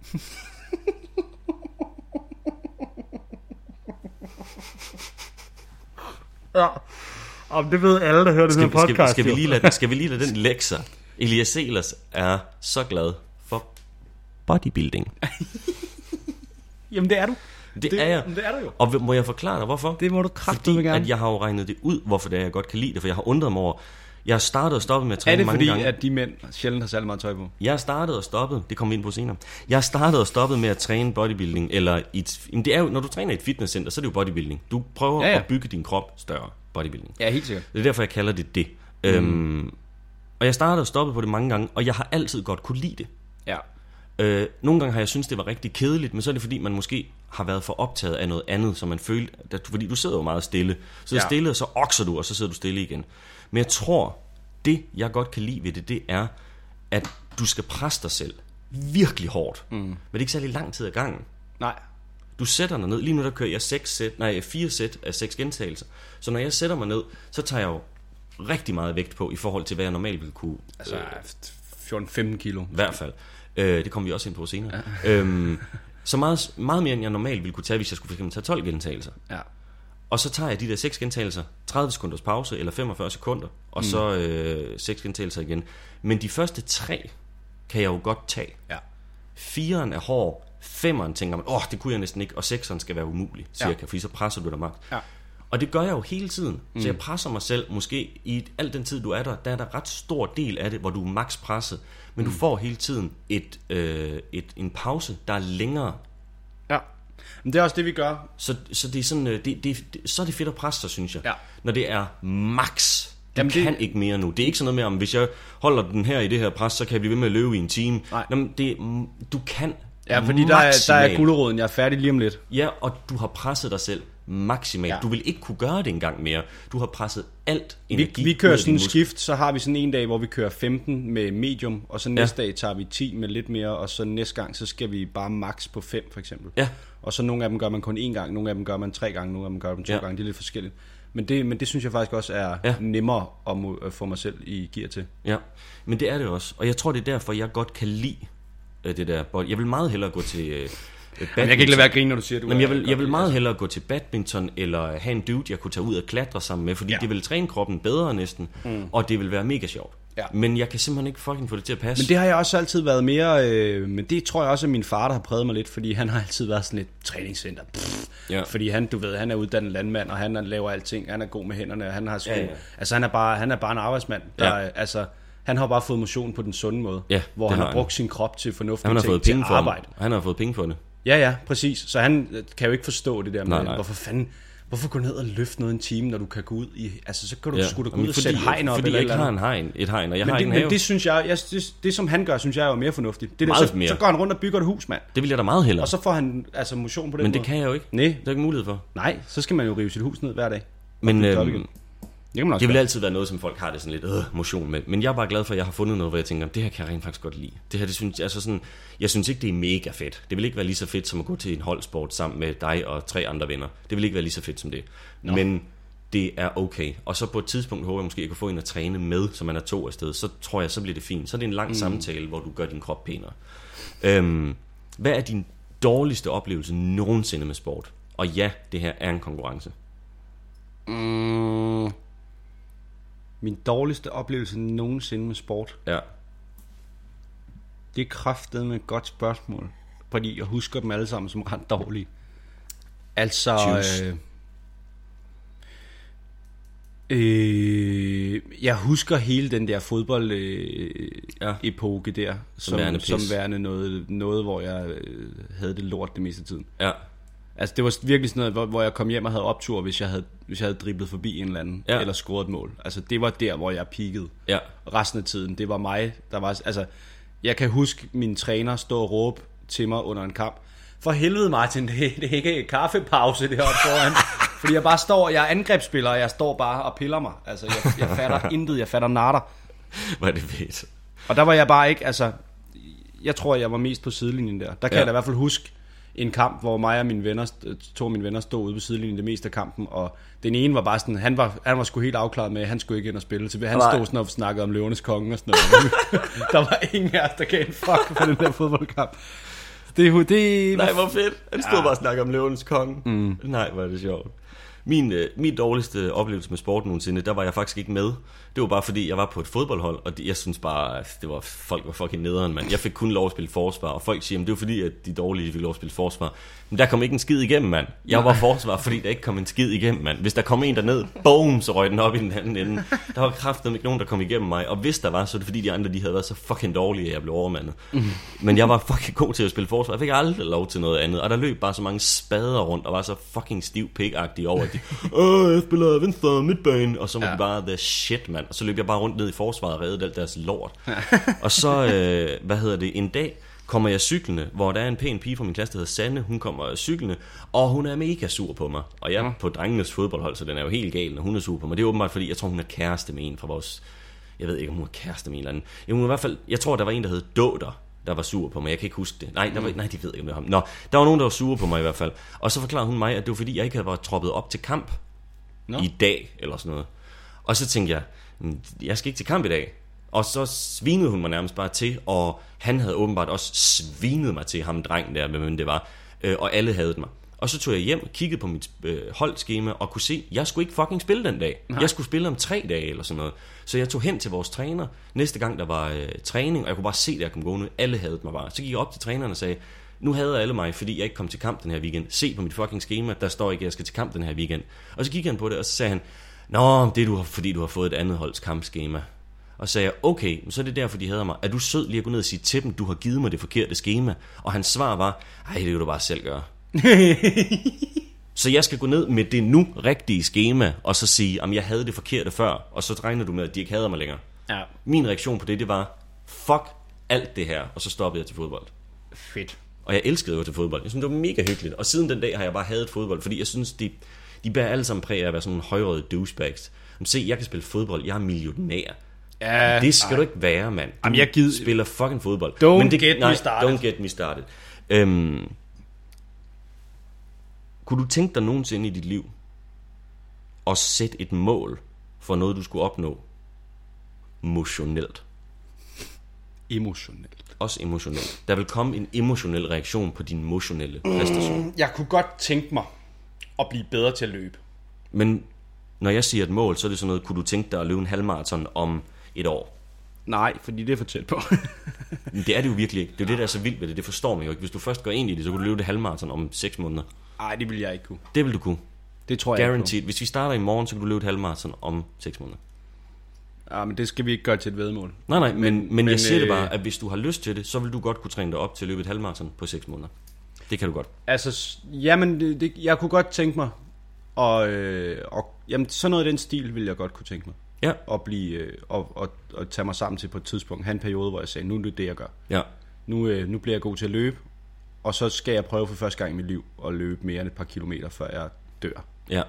Ja. Om det ved alle, der hører Skal, skal, skal, vi lige lade, skal vi lige lade den lekser? Elias Elers er så glad bodybuilding. Jamen det er du. Det, Det- det er jeg. det er du jo. Og må jeg forklare dig, hvorfor? Det må du kraftedeme Fordi gerne. at jeg har jo regnet det ud, hvorfor det er, jeg godt kan lide det, for jeg har undret mig over, jeg har startet og stoppet med at Er træne det mange fordi, gange. at de mænd sjældent har særlig meget tøj på? Jeg har startet og stoppet, det kommer vi ind på senere. Jeg har startet og stoppet med at træne bodybuilding, eller i et, jamen det er jo, når du træner i et fitnesscenter, så er det jo bodybuilding. Du prøver Ja, ja. at bygge din krop større, bodybuilding. Ja, helt sikkert. Det er derfor, jeg kalder det det. Mm. Øhm, og jeg startede og stoppet på det mange gange, og jeg har altid godt kunne lide det. Ja. Øh, nogle gange har jeg syntes, det var rigtig kedeligt, men så er det fordi, man måske har været for optaget af noget andet, som man følte, at, fordi du sidder jo meget stille. Så ja. Ja. stille, og så okser du, og så sidder du stille igen. Men jeg tror, det jeg godt kan lide ved det, det er, at du skal presse dig selv virkelig hårdt. Mm. Men det er ikke særlig lang tid ad gangen. Nej. Du sætter dig ned. Lige nu der kører jeg seks sæt, nej, fire sæt af seks gentagelser. Så når jeg sætter mig ned, så tager jeg jo rigtig meget vægt på, i forhold til, hvad jeg normalt ville kunne Altså 14-15 kilo. i hvert fald. Øh, det kommer vi også ind på senere. Ja. Øhm, så meget, meget mere, end jeg normalt ville kunne tage, hvis jeg skulle for eksempel tage 12 gentagelser. Ja. Og så tager jeg de der 6 gentagelser, 30 sekunders pause, eller 45 sekunder, og mm. så øh, 6 gentagelser igen. Men de første tre kan jeg jo godt tage. Ja. Firen er hård, femeren tænker man, åh, oh, det kunne jeg næsten ikke, og sekseren skal være umulig, cirka, ja. fordi så presser du dig magt. Ja. Og det gør jeg jo hele tiden. Mm. Så jeg presser mig selv, måske i al den tid, du er der, der er der ret stor del af det, hvor du er max presset. Men mm. du får hele tiden et, øh, et, en pause, der er længere. Ja. Men det er også det, vi gør. Så, så det er sådan, øh, det, det, det, så er det fedt at presse sig, synes jeg. Ja. Når det er max. Du Jamen, det- kan ikke mere nu. Det er ikke sådan noget med, om hvis jeg holder den her i det her pres, så kan jeg blive ved med at løbe i en time. Nej. Jamen, det, du kan Ja, fordi der er, der er guleroden. Jeg er færdig lige om lidt. Ja, og du har presset dig selv maksimalt. Ja. Du vil ikke kunne gøre det engang mere. Du har presset alt Vi, energi vi ud kører sådan en skift, så har vi sådan en dag, hvor vi kører 15 med medium, og så næste ja. dag tager vi 10 med lidt mere, og så næste gang, så skal vi bare max på 5 for eksempel. Ja. Og så nogle af dem gør man kun én gang, nogle af dem gør man tre gange, nogle af dem gør man to Ja. gange. Det er lidt forskelligt. Men det, men det synes jeg faktisk også er Ja. nemmere at må- at få mig selv i gear til. Ja, men det er det også. Og jeg tror, det er derfor, jeg godt kan lide øh, det der. Jeg vil meget hellere gå til øh, badminton. Jeg kan ikke lade være at grine, når du siger, du Jamen, jeg vil, jeg vil meget hellere gå til badminton, eller have en dude, jeg kunne tage ud og klatre sammen med, fordi Ja. det vil træne kroppen bedre næsten, mm. og det vil være mega sjovt. Ja. Men jeg kan simpelthen ikke fucking få det til at passe. Men det har jeg også altid været mere, øh, men det tror jeg også, at min far der har præget mig lidt, fordi han har altid været sådan et træningscenter. Pff, Ja. Fordi han, du ved, han er uddannet landmand, og han er- laver alting, han er god med hænderne, og han har sgu, Ja, ja. altså han er bare, han er bare en arbejdsmand, der, Ja. altså, han har bare fået motion på den sunde måde, Ja, hvor han har har han. brugt sin krop til fornuftige han har ting, fået til penge for arbejde. Han har fået penge for det. Ja, ja, præcis. Så han øh, kan jo ikke forstå det der med, Nej, nej. hvorfor fanden, hvorfor gå ned og løfte noget en time, når du kan gå ud i, altså så kan du Ja. sgu da gå Jamen, ud og sætte hegn op fordi eller jeg ikke eller har en hegn, et hegn, og jeg Men har det, en men have. det synes jeg, jeg det, det, som han gør, synes jeg er mere fornuftigt. Det Meget så, mere. så går han rundt og bygger et hus, mand. det vil jeg da meget hellere. Og så får han altså motion på den Men måde. det kan jeg jo ikke. Nej, Det er ikke mulighed for. nej, så skal man jo rive sit hus ned hver dag. Men det øhm. Det kan det vil altid være noget, som folk har det sådan lidt øh, motion med. Men jeg er bare glad for, at jeg har fundet noget, hvor jeg tænker, det her kan jeg rent faktisk godt lide. Det her, det synes, altså sådan, jeg synes ikke, det er mega fedt. Det vil ikke være lige så fedt som at gå til en holdsport sammen med dig og tre andre venner. Det vil ikke være lige så fedt som det. Nå. Men det er okay. Og så på et tidspunkt håber jeg måske, at jeg kan få en at træne med, så man er to afsted. Så tror jeg, så bliver det fint. Så er det en lang mm. samtale, hvor du gør din krop pænere. Øhm, hvad er din dårligste oplevelse nogensinde med sport? Og ja, det her er en konkurrence. Mm, min dårligste oplevelse nogensinde med sport, Ja. det er kraftet med et godt spørgsmål. Fordi jeg husker dem alle sammen som ret dårlige. Altså... Choose. Øh, øh, jeg husker hele den der fodbold øh, Ja. epoke der, som, værende som, pis. som værende noget, noget, hvor jeg øh, havde det lort det meste af tiden. Ja. Altså det var virkelig sådan noget, hvor, hvor jeg kom hjem og havde optur, hvis jeg havde, hvis jeg havde driblet forbi en eller anden, Ja. eller scoret et mål. Altså det var der, hvor jeg peakede. Ja. Resten af tiden, det var mig, der var... Altså, jeg kan huske min træner stå og råbe til mig under en kamp. For helvede Martin, det, det er ikke kaffepause det heroppe foran. Fordi jeg bare står, jeg er angrebsspiller, og jeg står bare og piller mig. Altså jeg, jeg fatter intet, jeg fatter natter. Hvor er det fedt. Og der var jeg bare ikke, altså, jeg tror, jeg var mest på sidelinjen der. Der kan ja. jeg da i hvert fald huske en kamp, hvor mig og mine venner, to af mine venner stod ude på sidelinjen det meste af kampen, og den ene var bare sådan, han var, han var sgu helt afklaret med, at han skulle ikke ind og spille. Så han Nej. stod sådan og snakkede om løvernes konge og sådan noget. der var ingen af os, der gav en fuck for den der fodboldkamp. Det, det, Nej, hvor fedt. Han stod Ja. bare og snakkede om løvens konge. Mm. Nej, hvor er det sjovt. Min, øh, min dårligste oplevelse med sport nogensinde, der var jeg faktisk ikke med. Det var bare fordi, jeg var på et fodboldhold, og det, jeg synes bare, det var, folk var fucking nederen, mand. Jeg fik kun lov at spille forsvar, og folk siger, at det var fordi, at de dårlige fik lov at spille forsvar. Men der kom ikke en skid igennem, mand. Jeg var forsvar, fordi der ikke kom en skid igennem, mand. Hvis der kom en derned, boom, så røg den op i den anden ende. Der var kraften ikke nogen, der kom igennem mig. Og hvis der var, så er det fordi, de andre de havde været så fucking dårlige, at jeg blev overmandet. Men jeg var fucking god til at spille forsvar. Jeg fik aldrig lov til noget andet. Og der løb bare så mange spader rundt, og var så fucking stiv pik over, at Åh, jeg spiller venstre midtbane. Og så var ja. de bare the shit, mand. Og så løb jeg bare rundt ned i forsvaret og reddede alt deres lort. og så, øh, hvad hedder det, en dag kommer jeg cyklende, hvor der er en pæn pige fra min klasse, der hedder Sanne. Hun kommer cyklende, og hun er mega sur på mig. Og jeg er på drengenes fodboldhold, så den er jo helt gal, når hun er sur på mig. Det er åbenbart, fordi jeg tror, hun er kæreste med en fra vores... Jeg ved ikke, om hun er kæreste med en eller anden. Jo, hun er i hvert fald... Jeg tror, der var en, der hed Dåder, der var sur på mig. Jeg kan ikke huske det. Nej, der var, nej, de ved ikke, om det var ham. Nå, der var nogen, der var sure på mig i hvert fald. Og så forklarede hun mig, at det var fordi, jeg ikke havde været troppet op til kamp Nå. i dag, eller sådan noget. Og så tænkte jeg, "Mm, jeg skal ikke til kamp i dag. Og så svinede hun mig nærmest bare til, og han havde åbenbart også svinet mig til, ham drengen der, hvem det var. Øh, og alle havde mig. Og så tog jeg hjem, kiggede på mit øh, holdskema og kunne se, at jeg skulle ikke fucking spille den dag. Nej. Jeg skulle spille om tre dage eller sådan noget. Så jeg tog hen til vores træner, næste gang der var øh, træning, og jeg kunne bare se, at jeg kom gående. Alle havde mig bare. Så gik jeg op til træneren og sagde, nu havde alle mig, fordi jeg ikke kom til kamp den her weekend. Se på mit fucking schema, der står ikke, at jeg skal til kamp den her weekend. Og så gik han på det, og så sagde han, Nå, det er du, fordi du har fået et andet holds kampskema. Og så sagde jeg, okay, så er det derfor, de hader mig. Er du sød lige at gå ned og sige til dem, du har givet mig det forkerte schema? Og hans svar var, ej, det vil du bare selv gøre. så jeg skal gå ned med det nu rigtige schema, og så sige, om jeg havde det forkerte før, og så regner du med, at de ikke hader mig længere. Ja, Min reaktion på det, det var, fuck alt det her, og så stoppede jeg til fodbold. fedt. Og jeg elskede gå til fodbold. Jeg synes, det var mega hyggeligt. Og siden den dag har jeg bare hadet fodbold, fordi jeg synes, de, de bærer alle sammen præg af at være sådan nogle højrøde douchebags. Men se, jeg kan spille fodbold. Jeg er millionær. Ja, Det skal du ikke være, mand. Du Jamen, jeg gider- spiller fucking fodbold. Don't Men det, get me nej, started. Don't get me started. Øhm, kunne du tænke dig nogensinde i dit liv at sætte et mål for noget, du skulle opnå motionelt? Emotionelt. også emotionelt. Der vil komme en emotionel reaktion på din emotionelle præstation. Jeg kunne godt tænke mig at blive bedre til at løbe. Men når jeg siger et mål, så er det sådan noget, kunne du tænke dig at løbe en halvmarathon om et år? Nej, fordi det er for tæt på. Det er det jo virkelig ikke. Det er jo det, der er så vildt ved det. Det forstår man jo ikke. Hvis du først går ind i det, så kan du løbe det halvmarathon om 6 måneder. Nej, det vil jeg ikke kunne. Det vil du kunne. Det tror jeg Guaranteed. Hvis vi starter i morgen, så kan du løbe et halvmarathon om 6 måneder. Ja, men det skal vi ikke gøre til et vedmål. Nej, nej, men, men, men men, jeg siger det øh, bare, at hvis du har lyst til det, så vil du godt kunne træne dig op til at løbe et halvmarathon på 6 måneder. Det kan du godt. Altså, jamen, det, det, jeg kunne godt tænke mig, og, øh, og jamen, sådan noget i den stil vil jeg godt kunne tænke mig. Ja, At blive, øh, og, og, og tage mig sammen til på et tidspunkt, have en periode, hvor jeg sagde, nu er det det, jeg gør. ja. Nu, øh, nu bliver jeg god til at løbe, og så skal jeg prøve for første gang i mit liv at løbe mere end et par kilometer, før jeg dør. Ja,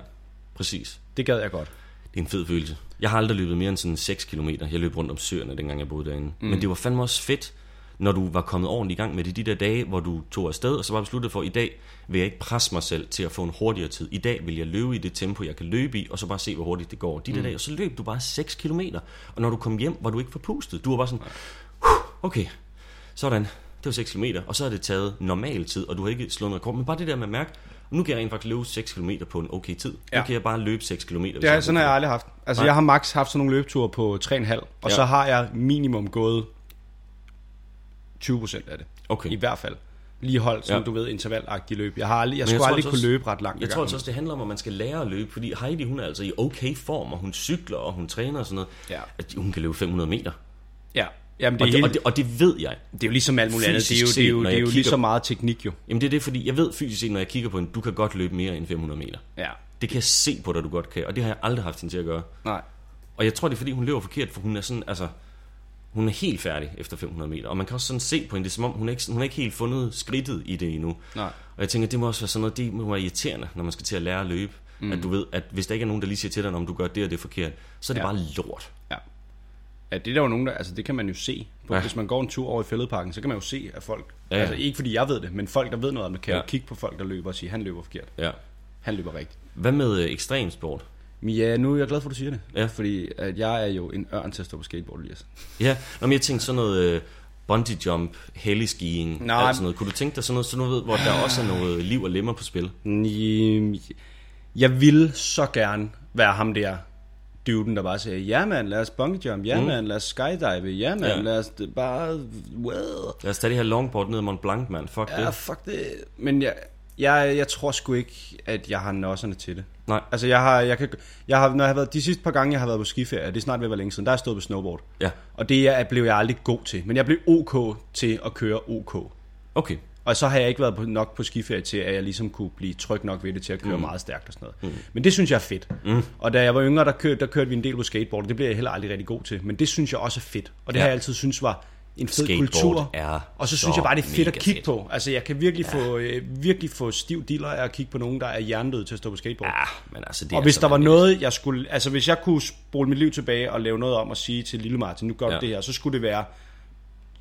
præcis. Det gad jeg godt. Det er en fed følelse. Jeg har aldrig løbet mere end sådan 6 km. Jeg løb rundt om søerne, dengang jeg boede derinde. Mm. Men det var fandme også fedt, når du var kommet ordentligt i gang med det. De der dage, hvor du tog afsted, og så var besluttet for, i dag vil jeg ikke presse mig selv til at få en hurtigere tid. I dag vil jeg løbe i det tempo, jeg kan løbe i, og så bare se, hvor hurtigt det går. De der mm. dage, og så løb du bare 6 km. Og når du kom hjem, var du ikke forpustet. Du var bare sådan, "Huh, okay, sådan, det var 6 km, og så har det taget normal tid, og du har ikke slået en rekord. Men bare det der med at mærke, nu kan jeg rent faktisk løbe 6 km på en okay tid. Ja. Ja. Nu kan jeg bare løbe 6 km. Det har, sådan har jeg aldrig haft. Altså, Nej. jeg har max haft sådan nogle løbeture på 3,5, og Ja. ja. så har jeg minimum gået 20% af det. Okay. I hvert fald. Lige holdt sådan, Ja. ja. du ved, intervalagtig løb. Jeg har aldrig, jeg jeg skulle aldrig altså kunne også- løbe ret langt. Jeg tror altså også, det handler om, at man skal lære at løbe, fordi Heidi, hun er altså i okay form, og hun cykler, og hun træner og sådan noget. Ja. At hun kan løbe 500 meter. Ja. Jamen, det, Og er det, hele, og, det, og det ved jeg. det er jo ligesom alt muligt andet. Det er jo, det er jo, det er jo lige kigger- så meget teknik jo. Jamen det er det, fordi jeg ved fysisk set, når jeg kigger på hende, du kan godt løbe mere end 500 meter. Ja. Det kan jeg se på dig, du godt kan, og det har jeg aldrig haft hende til at gøre. Nej. Og jeg tror, det er fordi, hun løber forkert, for hun er sådan, altså, hun er helt færdig efter 500 meter. Og man kan også sådan se på hende, det er som om, hun er ikke, hun har ikke helt fundet skridtet i det endnu. Nej. Og jeg tænker, det må også være sådan noget, det må være irriterende, når man skal til at lære at løbe. Mm. At du ved, at hvis der ikke er nogen, der lige siger til dig, om du gør det og det er forkert, så er det. Ja. bare lort. Ja, det er der jo nogen, der, altså det kan man jo se. På, Ja. Hvis man går en tur over i fældeparken, så kan man jo se, at folk, Ja, ja, altså ikke fordi jeg ved det, men folk, der ved noget om det, kan Ja. jo kigge på folk, der løber og sige, han løber forkert. Ja. Han løber rigtigt. Hvad med øh, ekstremsport? Ja, nu er jeg glad for, at du siger det. Ja. Fordi at jeg er jo en ørn til at stå på skateboard, Elias. Ja, Nå, men jeg tænkte sådan noget øh, bungee jump, heliskiing, Nej. alt sådan noget. Kunne du tænke dig sådan noget, så du ved, hvor der også er noget liv og lemmer på spil? Jeg ville så gerne være ham der duden, der bare siger, ja mand, lad os bungee jump, ja mm. mand, lad os skydive, ja mand, Ja. ja. lad os det bare, well. Lad os tage det her longboard ned ad Mont Blanc, mand. Fuck Ja, det. fuck det. Men jeg, jeg, jeg tror sgu ikke, at jeg har nosserne til det. Nej. Altså jeg har, jeg kan, jeg har, når jeg har været, de sidste par gange, jeg har været på skiferie, det er snart ved at være længe siden, der har jeg stået på snowboard. Ja, Og det er, blev jeg aldrig god til. Men jeg blev ok til at køre ok. okay. Og så har jeg ikke været på, nok på skiferie til, at jeg ligesom kunne blive tryg nok ved det til at køre mm. meget stærkt og sådan noget. Mm. Men det synes jeg er fedt. Mm. Og da jeg var yngre, der kørte, der kørte vi en del på skateboard, og det blev jeg heller aldrig rigtig god til. Men det synes jeg også er fedt. Og det Ja. har jeg altid synes var en fed Skateboard kultur. er og så synes jeg bare, det er fedt at kigge fedt. på. Altså jeg kan virkelig, ja. få, øh, virkelig få stiv diller af at kigge på nogen, der er hjernedøde til at stå på skateboard. Ja, men altså det Og hvis så der var noget, jeg skulle... Altså, hvis jeg kunne spole mit liv tilbage og lave noget om at sige til Lille Martin, nu gør ja. det her, så skulle det være...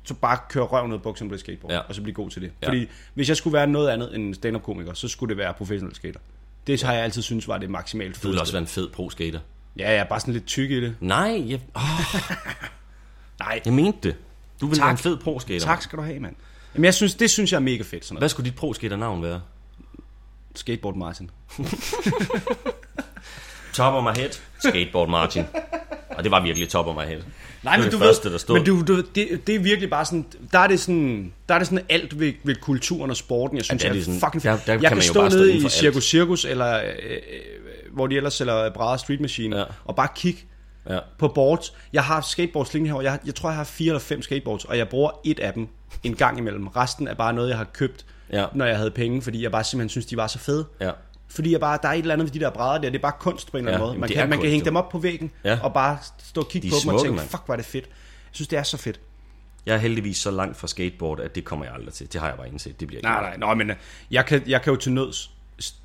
Så bare køre røven ud af bukserne på skateboard, Ja. og så blive god til det. Ja. Fordi hvis jeg skulle være noget andet end stand-up-komiker, så skulle det være professionel skater. Det har jeg altid synes var det maksimalt Du ville også være en fed pro-skater. Ja, jeg er bare sådan lidt tyk i det. Nej, jeg, oh, Nej, jeg mente det. Du ville Tak. være en fed pro-skater. tak skal du have, mand. Jamen, jeg synes, det synes jeg er mega fedt, sådan noget. Hvad skulle dit pro-skater-navn være? Skateboard Martin. Top of my head, skateboard Martin. Og det var virkelig top of my head. Nej, det men var du det første, ved, der stod. men du, du, det, det er virkelig bare sådan, der er det sådan, der er det sådan alt ved, ved kulturen og sporten, jeg synes, Ja, det er, er sådan- fucking der- der jeg kan kan, stå bare stå nede i Circus Circus, eller øh, øh, hvor de ellers sælger brædder Street Machine, Ja. og bare kigge Ja. på boards. Jeg har skateboards liggende herovre. Jeg, jeg tror, jeg har fire eller fem skateboards, og jeg bruger et af dem en gang imellem. Resten er bare noget, jeg har købt, Ja. når jeg havde penge, fordi jeg bare simpelthen synes, de var så fede. Ja. Fordi jeg bare, der er et eller andet ved de der brædder der, det er bare kunst på en eller anden Ja, måde. Man kan, man kunst, kan hænge jo. dem op på væggen, Ja. og bare stå og kigge De på er dem og smukke, tænke, mand. fuck, hvor er det fedt. Jeg synes, det er så fedt. Jeg er heldigvis så langt fra skateboard, at det kommer jeg aldrig til. Det har jeg bare indset. Det bliver ikke Nej, noget. nej, nej, men øh, jeg kan, jeg kan jo til nøds.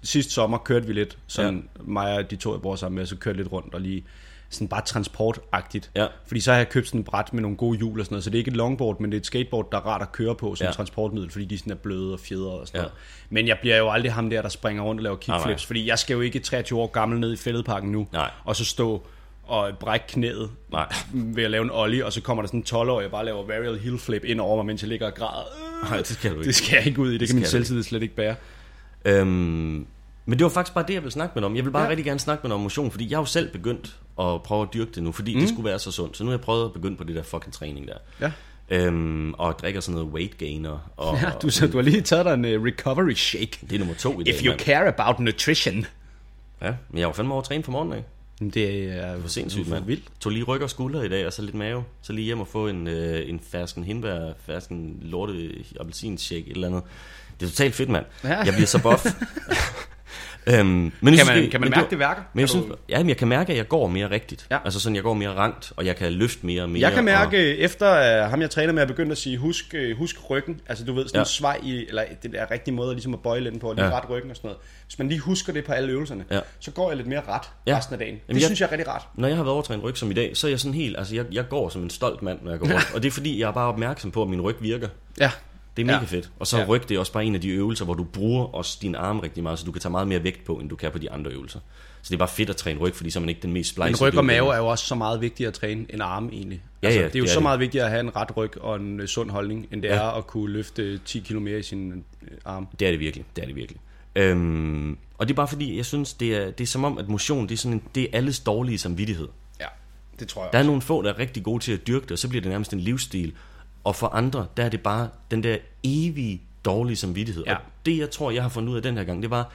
Sidste sommer kørte vi lidt, sådan ja. mig og de to, jeg bor sammen med, så kørte lidt rundt og lige sådan bare transportagtigt. Ja. Fordi så har jeg købt sådan et bræt med nogle gode hjul og sådan noget, så det er ikke et longboard, men det er et skateboard, der er rart at køre på som Ja. transportmiddel, fordi de sådan er bløde og fjedrede og sådan Ja. noget. Men jeg bliver jo aldrig ham der, der springer rundt og laver Nej, nej. kickflips, fordi jeg skal jo ikke 23 år gammel ned i fældeparken nu, Nej. og så stå at brække knæet Nej. ved at lave en ollie, og så kommer der sådan en 12-årig og bare laver varial heel flip ind over mig, mens jeg ligger og græder. Nej, det skal du ikke. Det skal jeg ikke ud i, det kan min selvtid slet ikke bære. Øhm, men det var faktisk bare det, jeg ville snakke med dig om. Jeg vil bare Ja. rigtig gerne snakke med dig om motion, fordi jeg har jo selv begyndt at prøve at dyrke det nu, fordi mm. det skulle være så sundt. Så nu har jeg prøvet at begynde på det der fucking træning der. Ja. Øhm, og drikker sådan noget weight gainer. Og, Ja, du, så, du har lige taget dig en uh, recovery shake. Det er nummer to i dag, If you mand. care about nutrition. Ja, men jeg var fandme over at træne for morgenen, ikke? Det er For sindssygt, mand. vildt. Tog lige ryg og skulder i dag, og så lidt mave. Så lige hjem og få en, øh, en fersken hindbær, fersken lorte appelsinshake, et eller andet. Det er totalt fedt, mand. Ja. Jeg bliver så buff. øhm, men synes, man- kan man men mærke, det virker? Men jeg Kan synes, du- ja, men jeg kan mærke, at jeg går mere rigtigt. Ja. Altså sådan, jeg går mere rangt, og jeg kan løfte mere og mere. Jeg kan og, mærke, efter at ham jeg træner med, er begyndt at sige, husk, øh, husk ryggen. Altså du ved, sådan ja. En svej i, eller det der rigtige måde ligesom at bøje lidt på, og lige ja. Ret ryggen og sådan noget. Hvis man lige husker det på alle øvelserne, ja. Så går jeg lidt mere ret ja. Resten af dagen. Det Jamen, jeg- synes jeg er rigtig rart. Når jeg har været overtrænet ryg som i dag, så er jeg sådan helt, altså jeg, jeg går som en stolt mand, når jeg går rundt. og det er fordi, jeg er bare opmærksom på, at min ryg virker. Ja. Det er mega Ja. fedt. Og så Ja. ryg, det er også bare en af de øvelser, hvor du bruger også dine arme rigtig meget, så du kan tage meget mere vægt på, end du kan på de andre øvelser. Så det er bare fedt at træne ryg, fordi så er man ikke den mest splice. Men ryg og mave er jo også så meget vigtigere at træne end arme egentlig. Ja, altså, ja, det er jo det er så det. meget vigtigere at have en ret ryg og en øh, sund holdning, end det ja. Er at kunne løfte 10 km mere i sin øh, arm. Det er det virkelig, det er det virkelig. Øhm, og det er bare fordi, jeg synes, det er, det er som om, at motion, det er, sådan en, det er alles dårlige samvittighed. Ja, det tror jeg Der er nogle få, der er rigtig gode til at dyrke det, og så bliver det nærmest en livsstil. Og for andre, der er det bare den der evige dårlige samvittighed. Ja. Og det, jeg tror, jeg har fundet ud af den her gang, det var,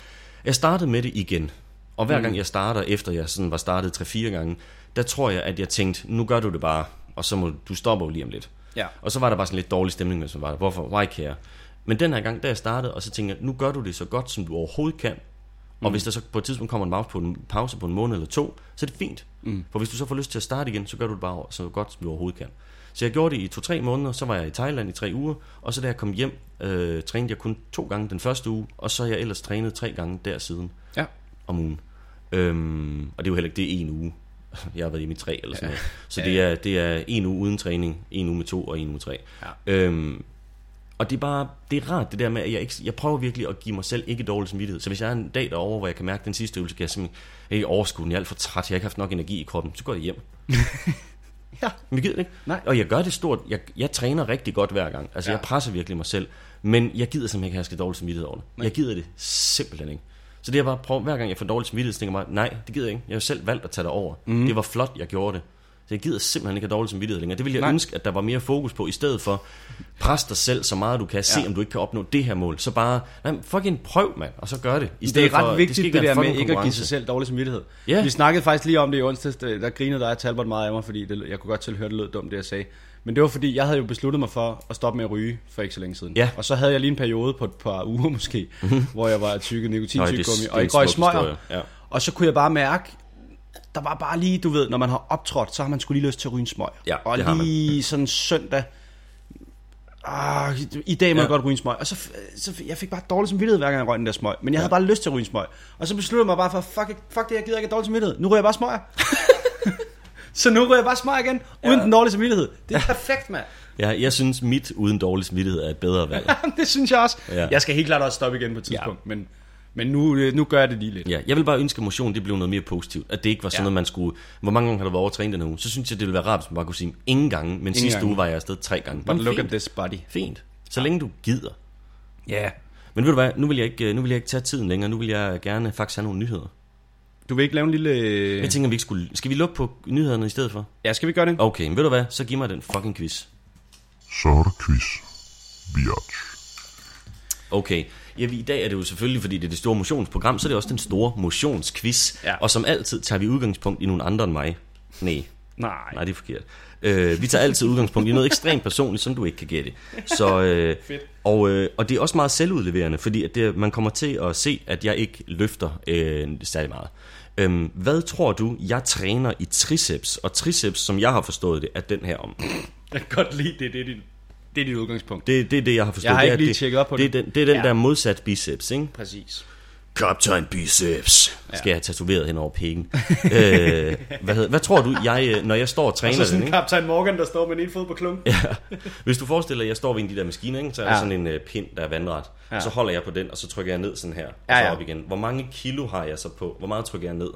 jeg startede med det igen. Og hver Mm. gang jeg starter, efter jeg sådan var startet 3-4 gange, der tror jeg, at jeg tænkte, nu gør du det bare, og så må du stopper jo lige om lidt. Ja. Og så var der bare sådan lidt dårlig stemning, man var der. Hvorfor? Why care? Men den her gang, da jeg startede, og så tænkte jeg, nu gør du det så godt, som du overhovedet kan. Og mm. hvis der så på et tidspunkt kommer en pause på en, pause på en måned eller to, så er det fint. Mm. For hvis du så får lyst til at starte igen, så gør du det bare så godt, som du overhovedet kan. Så jeg gjorde det i to-tre måneder, så var jeg i Thailand i tre uger, og så da jeg kom hjem, øh, trænede jeg kun to gange den første uge, og så har jeg ellers trænet tre gange der siden Ja. om ugen. Øhm, og det er jo heller ikke, det en uge. Jeg har været hjemme i tre eller sådan noget. Så Ja, det er, det er en uge uden træning, en uge med to og en uge med tre. Ja. Øhm, og det er bare, det er rart det der med, at jeg, ikke, jeg prøver virkelig at give mig selv ikke dårlig samvittighed. Så hvis jeg er en dag derovre, hvor jeg kan mærke, den sidste øvelse kan jeg simpelthen ikke overskue den, jeg er alt for træt, jeg har ikke haft nok energi i kroppen, så går jeg hjem. Ja. Men jeg gider det ikke. Nej. Og jeg gør det stort. Jeg, jeg træner rigtig godt hver gang. Altså, Ja. jeg presser virkelig mig selv. Men jeg gider simpelthen ikke have skal dårlig samvittighed over det. Nej. Jeg gider det simpelthen ikke. Så det er bare prøve, hver gang jeg får dårlig samvittighed, så tænker jeg mig, nej, det gider jeg ikke. Jeg har selv valgt at tage det over. Mm. Det var flot, jeg gjorde det. Så jeg gider simpelthen ikke have dårlig samvittighed længere. Det vil jeg Nej. ønske, at der var mere fokus på, i stedet for, pres dig selv så meget du kan, se Ja. om du ikke kan opnå det her mål. Så bare, nej, fucking prøv, mand, og så gør det. I Det er ret for, vigtigt, det, det der med ikke at give sig selv dårlig samvittighed. Ja. Vi snakkede faktisk lige om det i onsdags, der der grinede dig Talbot meget af mig, fordi det, jeg kunne godt selv høre, det lød dumt, det jeg sagde. Men det var fordi, jeg havde jo besluttet mig for at stoppe med at ryge for ikke så længe siden. Ja. Og så havde jeg lige en periode på et par uger måske, hvor jeg var tykket nikotintyggegummi, og ikke røg smøger. ja. Og så kunne jeg bare mærke, der var bare lige, du ved, når man har optrådt, så har man skulle lige lyst til at ryge en smøg. Ja, og lige sådan søndag, ah, i dag må Ja. jeg godt ryge en smøg. Og så, så jeg fik bare dårlig samvittighed, hver gang jeg røg den der smøg. Men jeg havde bare lyst til at ryge en smøg. Og så besluttede jeg mig bare for, fuck, fuck det, jeg gider ikke have dårlig samvittighed. Nu ryger jeg bare smøger. så nu ryger jeg bare smøger igen, uden den dårlige samvittighed. Det er perfekt, mand. Ja, jeg synes, mit uden dårlig samvittighed er et bedre valg. det synes jeg også. Ja. Jeg skal helt klart også stoppe igen på et tidspunkt, men, men nu, øh, nu gør jeg det lige lidt. Ja, jeg vil bare ønske, at motion det blev noget mere positivt. At det ikke var sådan Ja. noget, man skulle... Hvor mange gange har du været overtrænet den her uge? Så synes jeg, det ville være rart, hvis man bare kunne sige, ingen gange, men sidste gange. uge var jeg afsted tre gange. But look fint. at this body. Fint. Så længe du gider. Ja. Men ved du hvad, nu vil jeg ikke, nu vil jeg ikke tage tiden længere. Nu vil jeg gerne faktisk have nogle nyheder. Du vil ikke lave en lille... øh, Jeg tænker, vi ikke skulle... Skal vi lukke på nyhederne i stedet for? Ja, skal vi gøre det? Okay, men ved du hvad, så giv mig den fucking quiz. Så er der quiz. Biatch. Okay, ja, vi- i dag er det jo selvfølgelig, fordi det er det store motionsprogram, så er det også den store motionsquiz. Ja. Og som altid tager vi udgangspunkt i nogle andre end mig. Nej, Nej. Nej, det er forkert. Øh, vi tager altid udgangspunkt i noget ekstremt personligt, som du ikke kan gætte. Så, øh, og, øh, og det er også meget selvudleverende, fordi at det, man kommer til at se, at jeg ikke løfter øh, særlig meget. Øhm, hvad tror du, jeg træner i triceps? Og triceps, som jeg har forstået det, er den her om. Jeg kan godt lide det. Det er dit, det er dit udgangspunkt. Det, det er det, jeg har forstået. Jeg har det ikke er, lige det, tjekket op på det. det. Er den, det er den Ja. der modsat biceps, ikke? Præcis. Kaptajn Biceps. Skal jeg have tatoveret hen over pikken. øh, hvad, hedder, hvad tror du, jeg, øh, når jeg står og træner Så den, sådan ikke? Kaptajn Morgan, der står med en fod på klunken. Ja. Hvis du forestiller dig, at jeg står ved en af de der maskiner, ikke? så er der Ja. sådan en uh, pind, der er vandret. Ja. Ja. Så holder jeg på den, og så trykker jeg ned sådan her, og Ja, så ja. op igen. Hvor mange kilo har jeg så på? Hvor meget trykker jeg ned?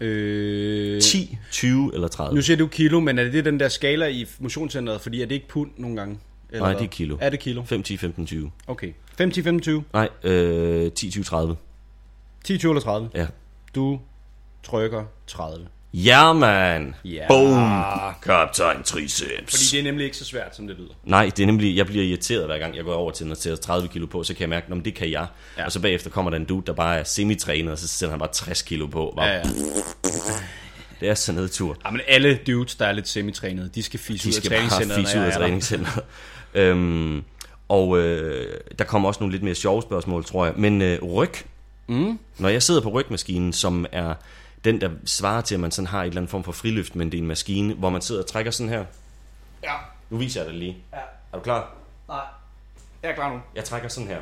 Øh, 10, 20 eller 30? Nu siger du kilo, men er det den der skala i motionscenteret, fordi er det ikke pund nogle gange? Eller Nej, det er kilo. Er det kilo? 5, 10, 15, 20. Okay. 5, 10, 15, 20. Nej, øh, 10, 20, 30. 10, 20 eller 30. Ja. Du trykker 30. Ja, man. Ja. Boom. Kaptajn Triceps. Fordi det er nemlig ikke så svært, som det lyder. Nej, det er nemlig, jeg bliver irriteret hver gang, jeg går over til sætte 30 kilo på, så kan jeg mærke, at det kan jeg. Ja. Og så bagefter kommer der en dude, der bare er semi-trænet, og så sætter han bare 60 kilo på. Bare, Ja, ja. Det er så nedtur. ja men alle dudes, der er lidt semitrænede, de skal fisse De ud af skal bare træningscenteret. fisse ud af træningscenteret. Øhm, og øh, der kommer også nogle lidt mere sjove spørgsmål, tror jeg. Men øh, ryg. Mm. Når jeg sidder på rygmaskinen, som er den, der svarer til, at man sådan har et eller andet form for friløft, men det er en maskine, hvor man sidder og trækker sådan her. Ja. Nu viser jeg dig lige. Ja. Er du klar? Nej. Jeg er klar nu. Jeg trækker sådan her.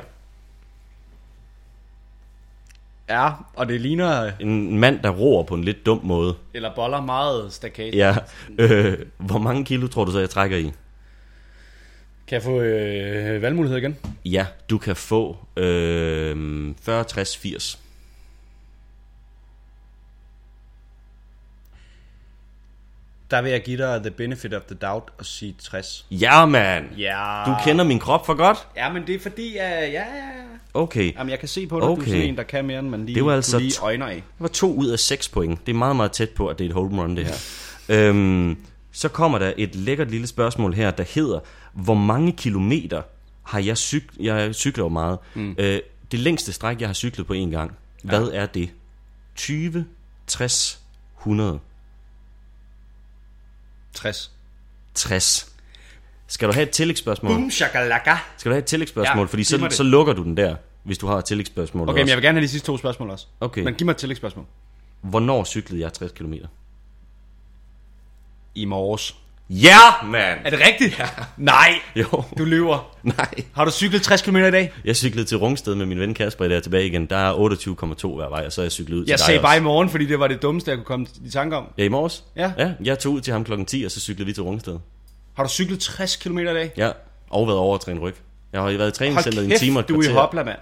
Ja, og det ligner, En mand, der roer på en lidt dum måde. eller boller meget stakkat. Ja. Øh, hvor mange kilo tror du så, jeg trækker i? Kan jeg få øh, valgmulighed igen? Ja, du kan få øh, 40, 60, 80. Der vil jeg give dig the benefit of the doubt og sige 60. Ja, man. Ja. Du kender min krop for godt? Ja, men det er fordi, uh, ja, ja, ja. Okay. Jamen, jeg kan se på dig, okay. du er sådan en, der kan mere, end man lige, Det var altså lige øjner af. Det var to ud af seks point. Det er meget, meget tæt på, at det er et home run, det her. øhm, så kommer der et lækkert lille spørgsmål her, der hedder, hvor mange kilometer har jeg cyklet? Jeg cykler jo meget. Mm. Øh, det længste stræk, jeg har cyklet på en gang, hvad er det? 20, 60, 100, 60. 60. Skal du have et tillægsspørgsmål? Boom, shakalaka. Skal du have et tillægsspørgsmål? Ja, Fordi så, så lukker du den der, hvis du har et tillægsspørgsmål. Okay, men også. jeg vil gerne have de sidste to spørgsmål også. Okay. Men giv mig et tillægsspørgsmål. Hvornår cyklede jeg 60 km? I morges. Ja, man! Er det rigtigt? Ja. Nej, Jo. du lyver. Nej. Har du cyklet 60 km i dag? Jeg cyklede til Rungsted med min ven Kasper i der tilbage igen. Der er 28,2 hver vej, og så er jeg cyklet ud Jeg til sagde dig bare i også. morgen, fordi det var det dummeste, jeg kunne komme i tanke om. Ja, i morges? Ja. ja. Jeg tog ud til ham klokken 10, og så cyklede vi til Rungsted. Har du cyklet 60 km i dag? Ja, og været over at træne ryg. Jeg har været i træningscenteret i en time og du er i hopla, mand.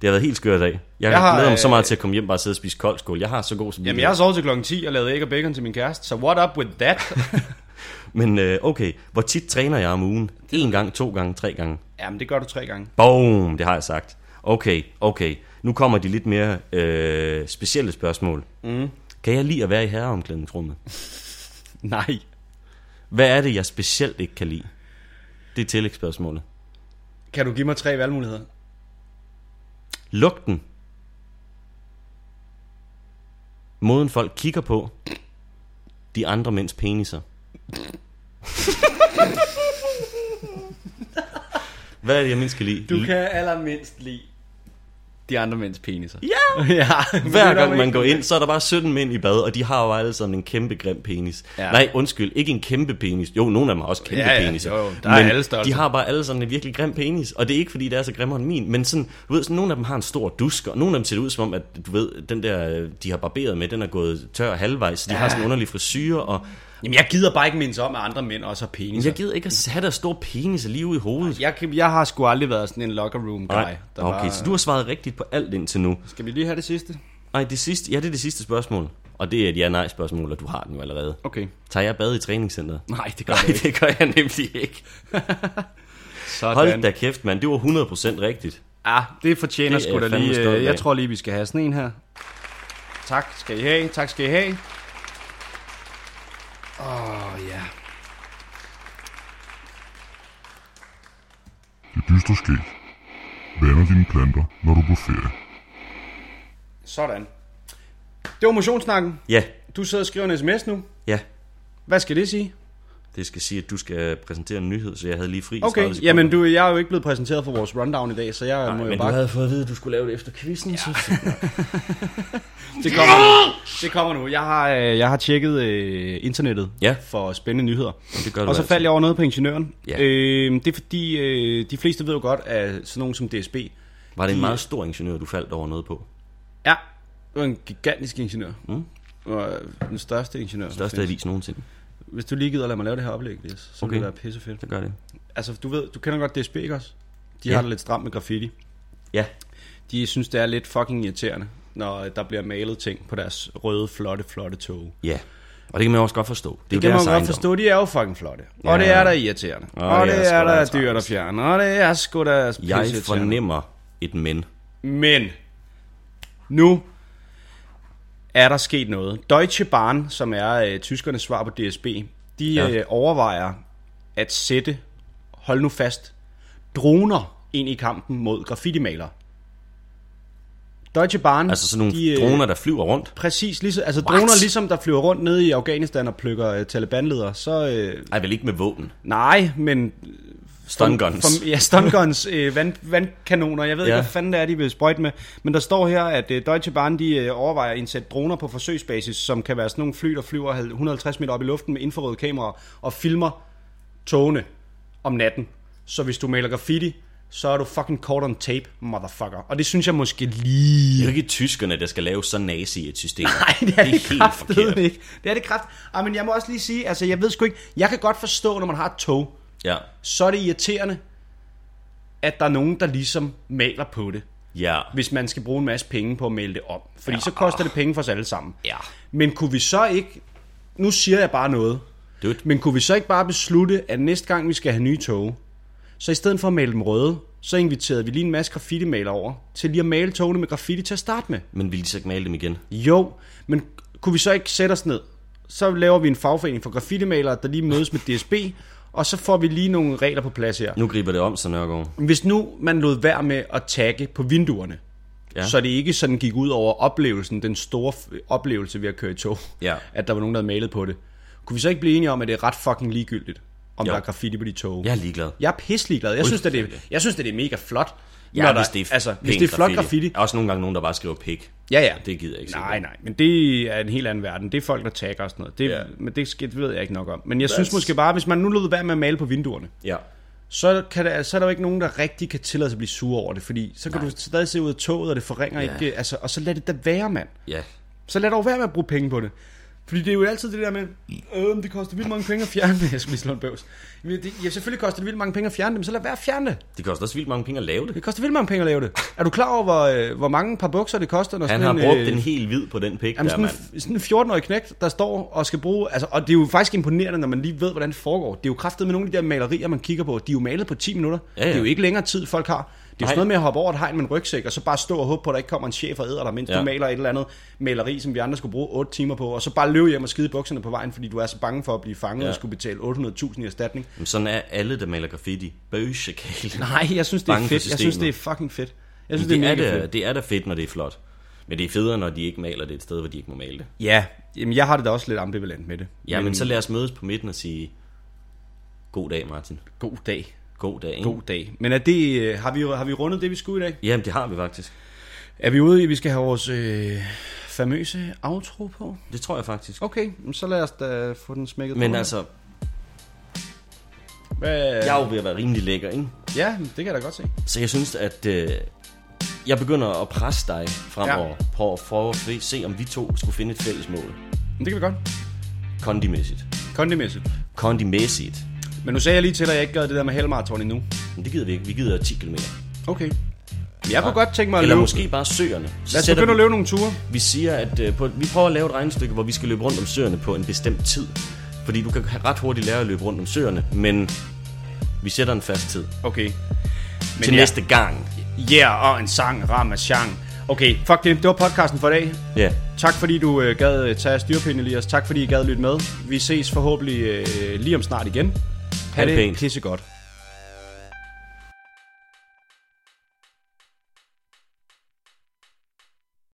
Det har været helt skørt dag. Jeg, Jeg har, glæder mig så øh, meget til at komme hjem bare og sidde og spise kold skål. Jeg har så god som Jamen, jeg har sovet til klokken 10 og lavet æg og bacon til min kæreste, så what up with that? Men øh, okay, hvor tit træner jeg om ugen? En gang, to gange, tre gange? Jamen, det gør du tre gange. Boom, det har jeg sagt. Okay, okay. Nu kommer de lidt mere øh, specielle spørgsmål. Mm. Kan jeg lide at være i herreomklædningsrummet? Nej. Hvad er det, jeg specielt ikke kan lide? Det er tillægsspørgsmålet. Kan du give mig tre valgmuligheder? Lugten. Måden folk kigger på. De andre mænds peniser. Hvad er det, jeg mindst kan lide? Du kan allermindst lide de andre mænds peniser. Ja! ja. Hver gang man går ind, så er der bare 17 mænd i bad, og de har jo alle sammen en kæmpe grim penis. Ja. Nej, undskyld, ikke en kæmpe penis. Jo, nogle af dem har også kæmpe Ja, ja, peniser. jo, jo, der er alle størrelser. de har bare alle sammen en virkelig grim penis. Og det er ikke, fordi det er så grimmere end min, men sådan, du ved, sådan, nogle af dem har en stor dusk, og nogle af dem ser ud som om, at du ved, den der, de har barberet med, den er gået tør halvvejs, så de ja. har sådan en underlig frisyr, og Jamen, jeg gider bare ikke mindes om, at andre mænd også har peniser. jeg gider ikke at have der stor penis lige ude i hovedet. Jeg, jeg, har sgu aldrig været sådan en locker room guy. Nej, der okay, bare- så du har svaret rigtigt på alt indtil nu. Skal vi lige have det sidste? Nej, det sidste, ja, det er det sidste spørgsmål. Og det er et ja-nej-spørgsmål, og du har den jo allerede. Okay. Tager jeg bad i træningscenteret? Nej, det gør Nej, jeg ikke. det gør jeg nemlig ikke. Sådan. Hold da kæft, mand. Det var 100% rigtigt. Ah, det fortjener Det sgu da lige. øh, Jeg tror lige, vi skal have sådan en her. Tak skal I have. Tak skal I have. Åh, oh, ja. Det dystre skæg. Vander dine planter, når du er på ferie. Sådan. Det var motionssnakken. Ja, Du sidder og skriver en sms nu. ja. Hvad skal det sige? Det skal sige, at du skal præsentere en nyhed, så jeg havde lige fri Okay, 30 sekunder. jamen du, jeg er jo ikke blevet præsenteret for vores rundown i dag, så jeg Nej, må jo men bare... du havde fået at vide, at du skulle lave det efter quizzen, ja. så Det kommer nu. Det kommer nu. Jeg har, øh, jeg har tjekket øh, internettet Ja. for spændende nyheder. det gør du Og så faldt jeg over noget på ingeniøren. Ja. Øh, det er fordi, øh, de fleste ved jo godt, at sådan nogen som DSB... Var det en de- meget stor ingeniør, du faldt over noget på? Ja, det var en gigantisk ingeniør. Mm. Og den største ingeniør. der Største avis nogensinde. Hvis du lige gider lade mig lave det her oplæg, Elias, så okay. Vil det være pissefedt. Så gør det. Altså, du ved, du kender godt DSB, ikke også? De Ja. har det lidt stramt med graffiti. Ja, De synes, det er lidt fucking irriterende, når der bliver malet ting på deres røde, flotte, flotte tog. Ja, og det kan man også godt forstå. Det, er Det jo kan man godt forstå, de er jo fucking flotte. Ja. Og det er der irriterende. Og Og det det er er der dyrt at fjerne. Og det er sgu da Jeg fornemmer et men. Men nu er der sket noget. Deutsche Bahn, som er øh, tyskernes svar på DSB, de Ja. øh, overvejer at sætte, hold nu fast, droner ind i kampen mod graffiti-malere. Deutsche Bahn... Altså sådan nogle de, øh, droner, der flyver rundt. Præcis, ligesom, altså What? droner ligesom der flyver rundt nede i Afghanistan og plukker øh, Taliban-ledere, så... Øh, Ej, vel ikke med våben. nej, men Stun guns. For, ja, stun guns, øh, vand, vandkanoner. Jeg ved ja. Ikke, hvad fanden det er, de vil sprøjte med. Men der står her, at øh, Deutsche Bahn de, øh, overvejer at indsætte droner på forsøgsbasis, som kan være sådan nogle fly, der flyver 150 meter op i luften med infrarøde kameraer og filmer togene om natten. Så hvis du maler graffiti, så er du fucking caught on tape, motherfucker. Og det synes jeg måske lige... Det er jo ikke tyskerne, der skal lave så nazi et system. Nej, det er det, det helt kraftedeme ikke. Det er det kraft. Ej, men jeg må også lige sige, altså jeg ved sgu ikke, jeg kan godt forstå, når man har et tog, Ja, så er det irriterende, at der er nogen, der ligesom maler på det. ja, hvis man skal bruge en masse penge på at male det om. Fordi ja. så koster det penge for os alle sammen. ja. Men kunne vi så ikke, nu siger jeg bare noget, Dude. men kunne vi så ikke bare beslutte, at næste gang vi skal have nye tog, så i stedet for at male dem røde, så inviterede vi lige en masse graffiti-maler over, til lige at male togene med graffiti til at starte med. Men vil de så ikke male dem igen? Jo, men kunne vi så ikke sætte os ned? Så laver vi en fagforening for graffiti-malere, der lige mødes med DSB, og så får vi lige nogle regler på plads her. Nu griber det om, så Nørgaard. Hvis nu man lod være med at tagge på vinduerne, Ja. så det ikke sådan gik ud over oplevelsen, den store oplevelse ved at køre i tog, Ja. at der var nogen, der havde malet på det. Kunne vi så ikke blive enige om, at det er ret fucking ligegyldigt, om Jo. der er graffiti på de tog? Jeg er ligeglad. Jeg er pisselig glad. Jeg synes, at det, jeg synes, at det er mega flot. Ja, når hvis der, det er, altså, hvis det er flot graffiti. Der er også nogle gange nogen, der bare skriver pik. Ja, ja. Det gider jeg ikke Nej, nej, men det er en helt anden verden. Det er folk, der tagger og sådan noget. Det, Ja. Men det, det ved jeg ikke nok om. Men jeg synes måske bare, hvis man nu lod være med at male på vinduerne, Ja. så, kan der, så er der jo ikke nogen, der rigtig kan tillade sig at blive sur over det, fordi så kan Nej. du stadig se ud af toget, og det forringer ja. ikke, altså, og så lad det da være, mand. Ja. Så lad dog være med at bruge penge på det. Fordi det er jo altid det der med, øh, det koster vildt mange penge at fjerne det. Jeg skal lige slå en bøvs. Jamen, det, ja, selvfølgelig koster det vildt mange penge at fjerne det, men så lad være at fjerne det. Det koster også vildt mange penge at lave det. Det koster vildt mange penge at lave det. Er du klar over, hvor, øh, hvor mange par bukser det koster? Når Han sådan har en, brugt øh, den helt hvid på den pik Jamen, der, sådan, mand. en, sådan en 14-årig knægt, der står og skal bruge... Altså, og det er jo faktisk imponerende, når man lige ved, hvordan det foregår. Det er jo kraftet med nogle af de der malerier, man kigger på. De er jo malet på 10 minutter. Ja, ja. Det er jo ikke længere tid, folk har. Det er jo sådan noget med at hoppe over et hegn med en rygsæk, og så bare stå og håbe på, at der ikke kommer en chef og æder dig, mens Ja. du maler et eller andet maleri, som vi andre skulle bruge 8 timer på, og så bare løbe hjem og skide bukserne på vejen, fordi du er så bange for at blive fanget Ja. og skulle betale 800.000 i erstatning. Men sådan er alle, der maler graffiti. Bøgekale. Nej, jeg synes, det er fedt. Jeg synes, det er fucking fedt. Jeg synes, Det, det er er mega da, fedt. det er da fedt, når det er flot. Men det er federe, når de ikke maler det et sted, hvor de ikke må male det. Ja, jamen jeg har det da også lidt ambivalent med det. Ja, men så lad os mødes på midten og sige, god dag, Martin. God dag. God dag, ikke? God dag. Men er det, øh, har, vi, har vi rundet det, vi skulle i dag? Jamen, det har vi faktisk. Er vi ude i, at vi skal have vores øh, famøse outro på? Det tror jeg faktisk. Okay, så lad os da få den smækket Men på. altså, Hvad? jeg er jo ved at være rimelig lækker, ikke? Ja, det kan jeg da godt se. Så jeg synes, at øh, jeg begynder at presse dig fremover ja. på at prøve at se, om vi to skulle finde et fælles mål. Men det kan vi godt. Kondimæssigt. Kondimæssigt. Kondimæssigt. Men nu sagde jeg lige til dig, at jeg ikke gad det der med halvmarathon endnu. Men det gider vi ikke. Vi gider 10 km. Okay. Men jeg kunne godt tænke mig at Eller løbe. måske bare søerne. Så Lad os sætter begynde at vi, løbe nogle ture. vi siger, at øh, på, vi prøver at lave et regnestykke, hvor vi skal løbe rundt om søerne på en bestemt tid. Fordi du kan ret hurtigt lære at løbe rundt om søerne, men vi sætter en fast tid. Okay. Men Til ja. næste gang. Yeah, og en sang, Ramachan. Okay, fuck det. Det var podcasten for i dag. Ja. Tak fordi du øh, gad øh, tage styrpinden, Elias. Tak fordi I gad lytte med. Vi ses forhåbentlig øh, lige om snart igen. Ha' det pænt. pisse godt.